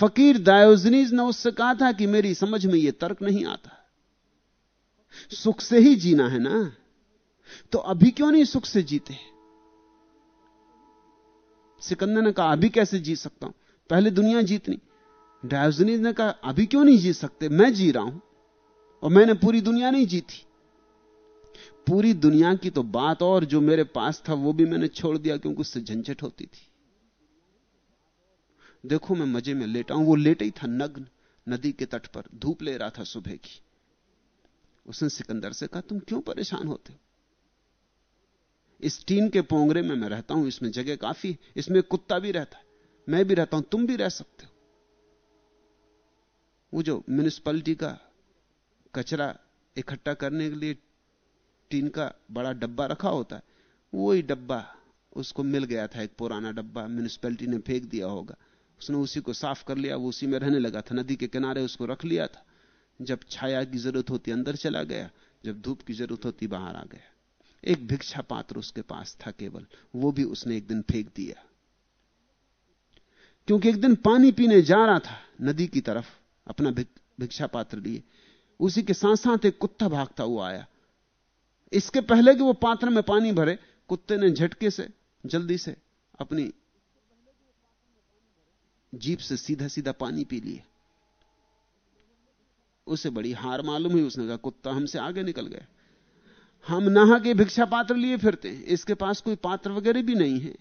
फकीर दायोजनीज ने उससे कहा था कि मेरी समझ में यह तर्क नहीं आता। सुख से ही जीना है ना? तो अभी क्यों नहीं सुख से जीते? सिकंदर ने कहा, अभी कैसे जी सकता हूँ? पहले दुनिया जीतनी। डायोजनीज ने कहा, अभी क्यों नहीं जीत सकते? मैं जी रहा हूँ और मैंने पूरी दुनिया नहीं जीती। पूरी दुनिया की तो बात और जो मेरे पास था वो भी मैंने छोड़ दिया क्योंकि उससे झंझट होती थी। देखो मैं मज़े में लेटा हूँ, वो लेटा ही था नग्न, नदी के तट पर, धूप ले रहा था सुबह की। उसने सिकंदर से कहा, तुम क्यों परेशान होते हो? इस टीन के पोंगरे में मैं रहता हूँ, इसमें जगह काफ़ी इसमें कुत्ता भी रहता है, मैं भी रहता हूँ, तुम भी रह सकते हो। वो जो म्यूनिसपैलिटी का कचरा इकट्ठा करने के लिए टीन का बड़ा डब्बा रखा होता है, वही डब्बा, उसको मिल गया था, एक पुराना डब्बा म्यूनिसपैलिटी ने फेंक दिया होगा। उसने उसी को साफ़ कर लिया, वो उसी में रहने लगा था। नदी के किनारे उसको रख लिया था। जब छाया की ज़रूरत होती, अंदर चला गया। जब धूप की ज़रूरत होती, बाहर आ गया। एक भिक्षा पात्र उसके पास था केवल। वो भी उसने एक दिन फेंक दिया। क्योंकि एक दिन पानी पीने जा रहा था, नदी की तरफ़ अपना भिक्षा पात्र लिए। उसी के साथ साथ एक कुत्ता भागता हुआ आया। इसके पहले कि वो पात्र में पानी भरे, कुत्ते ने झटके से, जल्दी से अपनी जीप से सीधा सीधा पानी पी लिया उसे बड़ी हार मालूम हुई, उसने कहा, कुत्ता हमसे आगे निकल गया। हम नहा के भिक्षा पात्र लिए फिरते हैं। इसके पास कोई पात्र वगैरह भी नहीं है।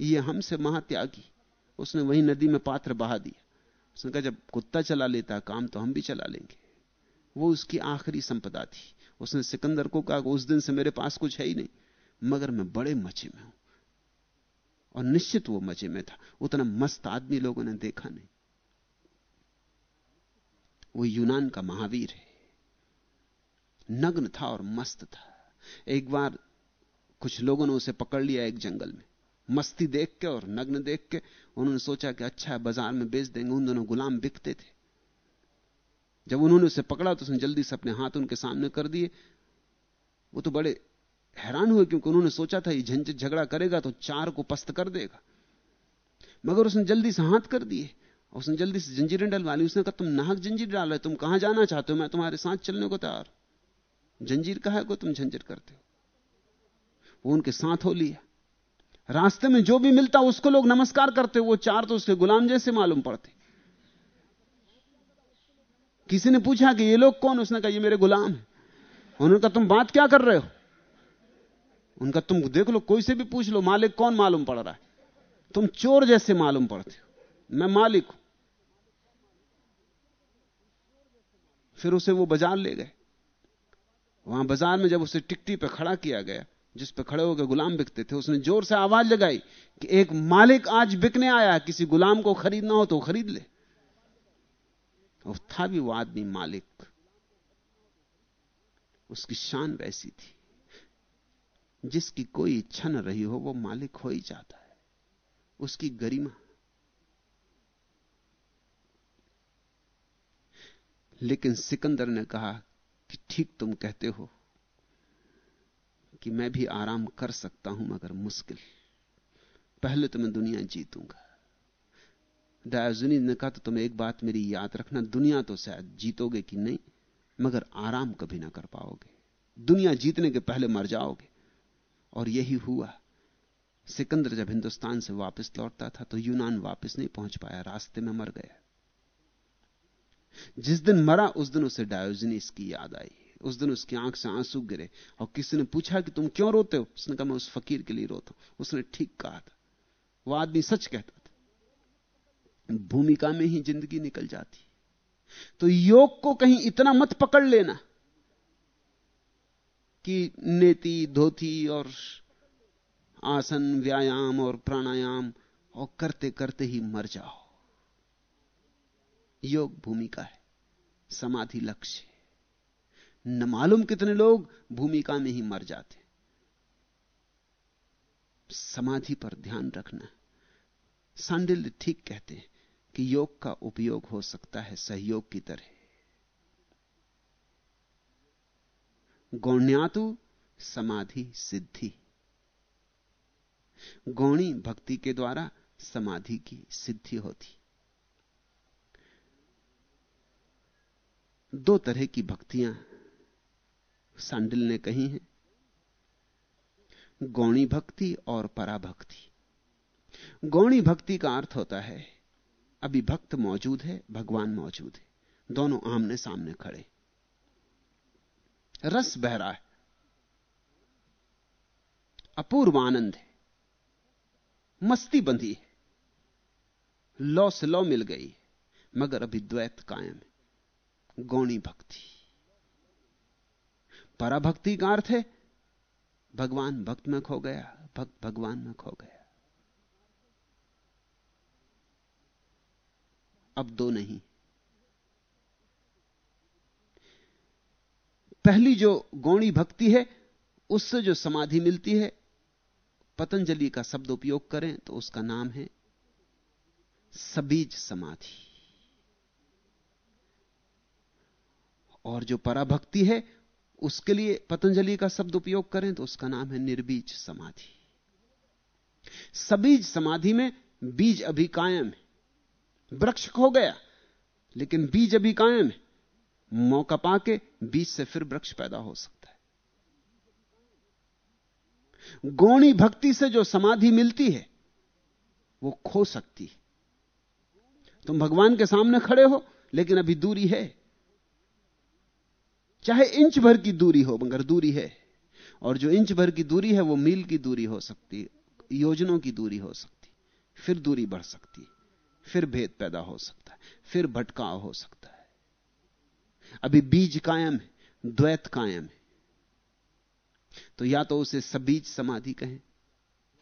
ये हमसे महात्यागी। उसने वही नदी में पात्र बहा दिया। उसने कहा, जब कुत्ता चला लेता, काम तो हम भी चला लेंगे। वो उसकी आखिरी संपदा थी। उसने सिकंदर को कहा, उस दिन से मेरे पास कुछ है ही नहीं। मगर मैं बड़े मचे में हूँ। और निश्चित वो मज़े में था। उतना मस्त आदमी लोगों ने देखा नहीं। वो यूनान का महावीर है। नग्न था और मस्त था। एक बार कुछ लोगों ने उसे पकड़ लिया एक जंगल में। मस्ती देख के और नग्न देख के उन्होंने सोचा कि अच्छा है बाज़ार में बेच देंगे। उन दोनों गुलाम बिकते थे। जब उन्होंने उसे पकड़ा तो उसने जल्दी से अपने हाथ उनके सामने कर दिए। वो तो बड़े हैरान हुए क्योंकि उन्होंने सोचा था, ये झंझट झगड़ा करेगा तो चार को पस्त कर देगा। मगर उसने जल्दी से हाथ कर दिए उसने जल्दी से जंजीरें डलवा ली उसने कहा, तुम नाहक जंजीर डाल रहे तुम कहाँ जाना चाहते हो? मैं तुम्हारे साथ चलने को तैयार जंजीर कहा को तुम झंझट करते हो। वो उनके साथ हो लिया। रास्ते में जो भी मिलता, उसको लोग नमस्कार करते वो चार तो उसके गुलाम जैसे मालूम पड़ते। किसी ने पूछा कि, ये लोग कौन? उसने कहा, ये मेरे गुलाम है। उन्होंने कहा, तुम बात क्या कर रहे हो? उनका, तुम देख लो, कोई से भी पूछ लो, मालिक कौन मालूम पड़ रहा है? तुम चोर जैसे मालूम पड़ते हो। मैं मालिक हूँ। फिर उसे वो बाज़ार ले गए। वहाँ बाज़ार में जब उसे टिकटी पे खड़ा किया गया, जिस पे खड़े होकर गुलाम बिकते थे, उसने ज़ोर से आवाज़ लगाई कि एक मालिक आज बिकने आया किसी गुलाम को खरीदना हो तो खरीद ले। और था भी वो आदमी मालिक। उसकी शान वैसी थी। जिसकी कोई इच्छा न रही हो, वो मालिक हो ही जाता है। उसकी गरिमा। लेकिन सिकंदर ने कहा कि ठीक तुम कहते हो कि मैं भी आराम कर सकता हूँ, मगर मुश्किल। पहले तो मैं दुनिया जीतूँगा। डायोजनी ने कहा तो तुम एक बात मेरी याद रखना, दुनिया तो शायद जीतोगे कि नहीं, मगर आराम कभी ना कर पाओगे। दुनिया जीतने के पहले मर जाओगे। और यही हुआ। सिकंदर जब हिंदुस्तान से वापस लौटता था तो यूनान वापस नहीं पहुँच पाया, रास्ते में मर गया। जिस दिन मरा, उस दिन उसे डायोजनीस की याद आई। उस दिन उसकी आँख से आँसू गिरे और किसी ने पूछा कि तुम क्यों रोते हो? उसने कहा, मैं उस फकीर के लिए रोता हूँ। उसने ठीक कहा था। वह आदमी सच कहता था, भूमिका में ही ज़िंदगी निकल जाती। तो योग को कहीं इतना मत पकड़ लेना। कि नेति, धोती और आसन, व्यायाम और प्राणायाम और करते करते ही मर जाओ। योग भूमिका है, समाधि लक्ष्य न मालूम कितने लोग भूमिका में ही मर जाते समाधि पर ध्यान रखना। सांडिल्य ठीक कहते हैं कि योग का उपयोग हो सकता है सहयोग की तरह। गौण्यातु समाधि सिद्धि। गौणी भक्ति के द्वारा समाधि की सिद्धि होती। दो तरह की भक्तियाँ सांडिल ने कही हैं। गौणी भक्ति और पराभक्ति। गौणी भक्ति का अर्थ होता है, अभी भक्त मौजूद है, भगवान मौजूद है, दोनों आमने सामने खड़े। रस बह रहा है। अपूर्व आनंद है। मस्ती बंधी है। लौ से लौ मिल गई, मगर अभी द्वैत कायम है। गौणी भक्ति। पराभक्ति का अर्थ है, भगवान भक्त में खो गया, भक्त भगवान में खो गया। अब दो नहीं पहली जो गौणी भक्ति है, उससे जो समाधि मिलती है, पतंजलि का शब्द उपयोग करें तो उसका नाम है सबीज समाधि। और जो पराभक्ति है, उसके लिए पतंजलि का शब्द उपयोग करें तो उसका नाम है निर्बीज समाधि। सबीज समाधि में बीज अभी कायम है। वृक्ष खो गया, लेकिन बीज अभी कायम है। मौका पाके बीज से फिर वृक्ष पैदा हो सकता है। गौणी भक्ति से जो समाधि मिलती है, वो खो सकती है। तुम भगवान के सामने खड़े हो, लेकिन अभी दूरी है। चाहे इंच भर की दूरी हो, मगर दूरी है। और जो इंच भर की दूरी है, वो मील की दूरी हो सकती योजनों की दूरी हो सकती फिर दूरी बढ़ सकती फिर भेद पैदा हो सकता है, फिर भटकाव हो सकता है। अभी बीज कायम है, द्वैत कायम है। तो या तो उसे सबीज समाधि कहें,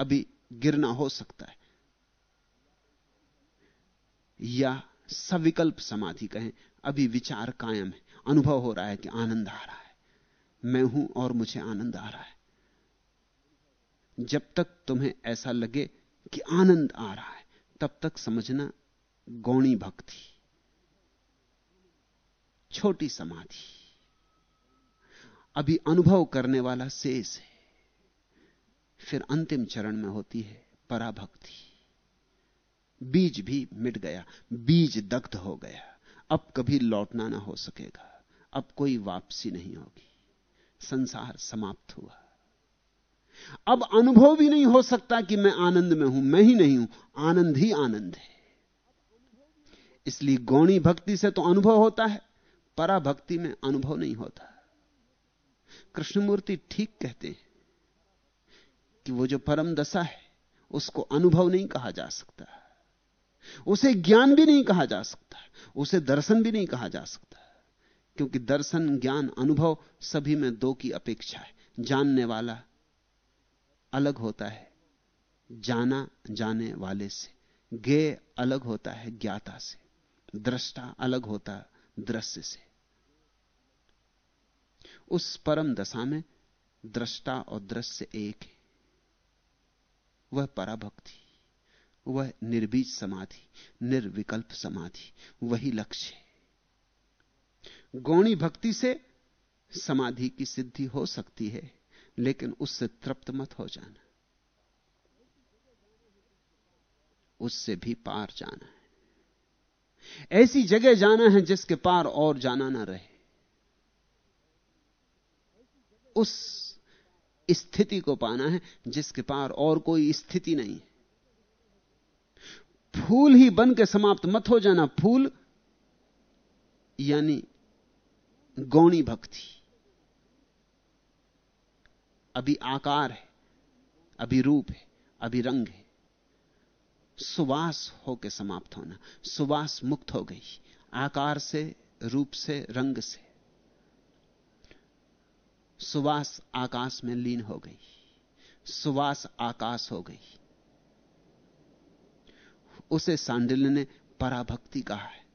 अभी गिरना हो सकता है। या सविकल्प समाधि कहें, अभी विचार कायम है। अनुभव हो रहा है कि आनंद आ रहा है। मैं हूँ और मुझे आनंद आ रहा है। जब तक तुम्हें ऐसा लगे कि आनंद आ रहा है, तब तक समझना गौणी भक्ति। छोटी समाधि। अभी अनुभव करने वाला शेष है। फिर अंतिम चरण में होती है पराभक्ति। बीज भी मिट गया, बीज दग्ध हो गया। अब कभी लौटना ना हो सकेगा। अब कोई वापसी नहीं होगी। संसार समाप्त हुआ। अब अनुभव भी नहीं हो सकता कि मैं आनंद में हूँ, मैं ही नहीं हूँ, आनंद ही आनंद है। इसलिए गौणी भक्ति से तो अनुभव होता है। पराभक्ति में अनुभव नहीं होता। कृष्णमूर्ति ठीक कहते हैं कि वो जो परम दशा है, उसको अनुभव नहीं कहा जा सकता। उसे ज्ञान भी नहीं कहा जा सकता। उसे दर्शन भी नहीं कहा जा सकता। क्योंकि दर्शन, ज्ञान, अनुभव सभी में दो की अपेक्षा है। जानने वाला अलग होता है, जाना जाने वाले से। गे अलग होता है, ज्ञाता से। दृष्टा अलग होता, दृश्य से। उस परम दशा में दृष्टा और दृश्य एक है। वह पराभक्ति, वह निर्बीज समाधि, निर्विकल्प समाधि, वही लक्ष्य है। गौणी भक्ति से समाधि की सिद्धि हो सकती है, लेकिन उससे तृप्त मत हो जाना। उससे भी पार जाना है। ऐसी जगह जाना है जिसके पार और जाना ना रहे। उस स्थिति को पाना है जिसके पार और कोई स्थिति नहीं फूल ही बन के समाप्त मत हो जाना। फूल यानी गौणी भक्ति। अभी आकार है, अभी रूप है, अभी रंग है। सुवास होकर समाप्त होना, सुवास मुक्त हो गई। आकार से, रूप से, रंग से। सुवास आकाश में लीन हो गई। सुवास आकाश हो गई। उसे सांडिल्य ने पराभक्ति कहा है।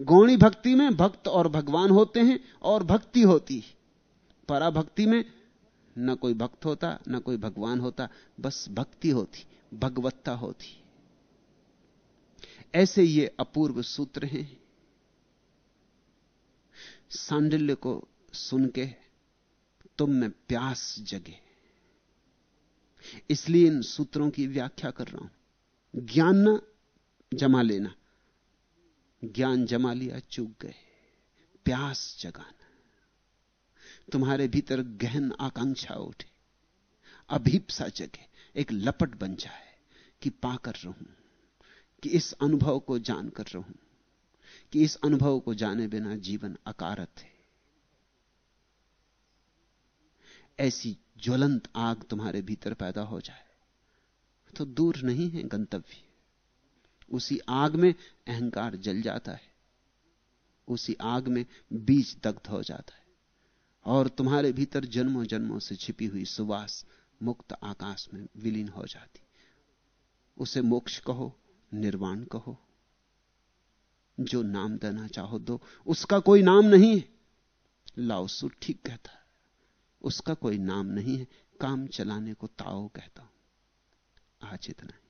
गौणी भक्ति में भक्त और भगवान होते हैं और भक्ति होती पराभक्ति में न कोई भक्त होता, न कोई भगवान होता, बस भक्ति होती, भगवत्ता होती। ऐसे ये अपूर्व सूत्र हैं। सांडिल्य को सुन के तुम में प्यास जगे। इसलिए इन सूत्रों की व्याख्या कर रहा हूँ। ज्ञान न जमा लेना। ज्ञान जमा लिया, चूक गए। प्यास जगाना। तुम्हारे भीतर गहन आकांक्षा उठे। अभीपसा जगे। एक लपट बन जाए कि पाकर रहूँ, कि इस अनुभव को जानकर रहूँ, कि इस अनुभव को जाने बिना जीवन अकारत है। ऐसी ज्वलंत आग तुम्हारे भीतर पैदा हो जाए तो दूर नहीं है गंतव्य। उसी आग में अहंकार जल जाता है, उसी आग में बीज दग्ध हो जाता है, और तुम्हारे भीतर जन्मों जन्मों से छिपी हुई सुवास मुक्त आकाश में विलीन हो जाती। उसे मोक्ष कहो, निर्वाण कहो, जो नाम देना चाहो दो, उसका कोई नाम नहीं है। लाओसु ठीक कहता है। उसका कोई नाम नहीं है। काम चलाने को ताओ कहता हूँ। आज इतना है।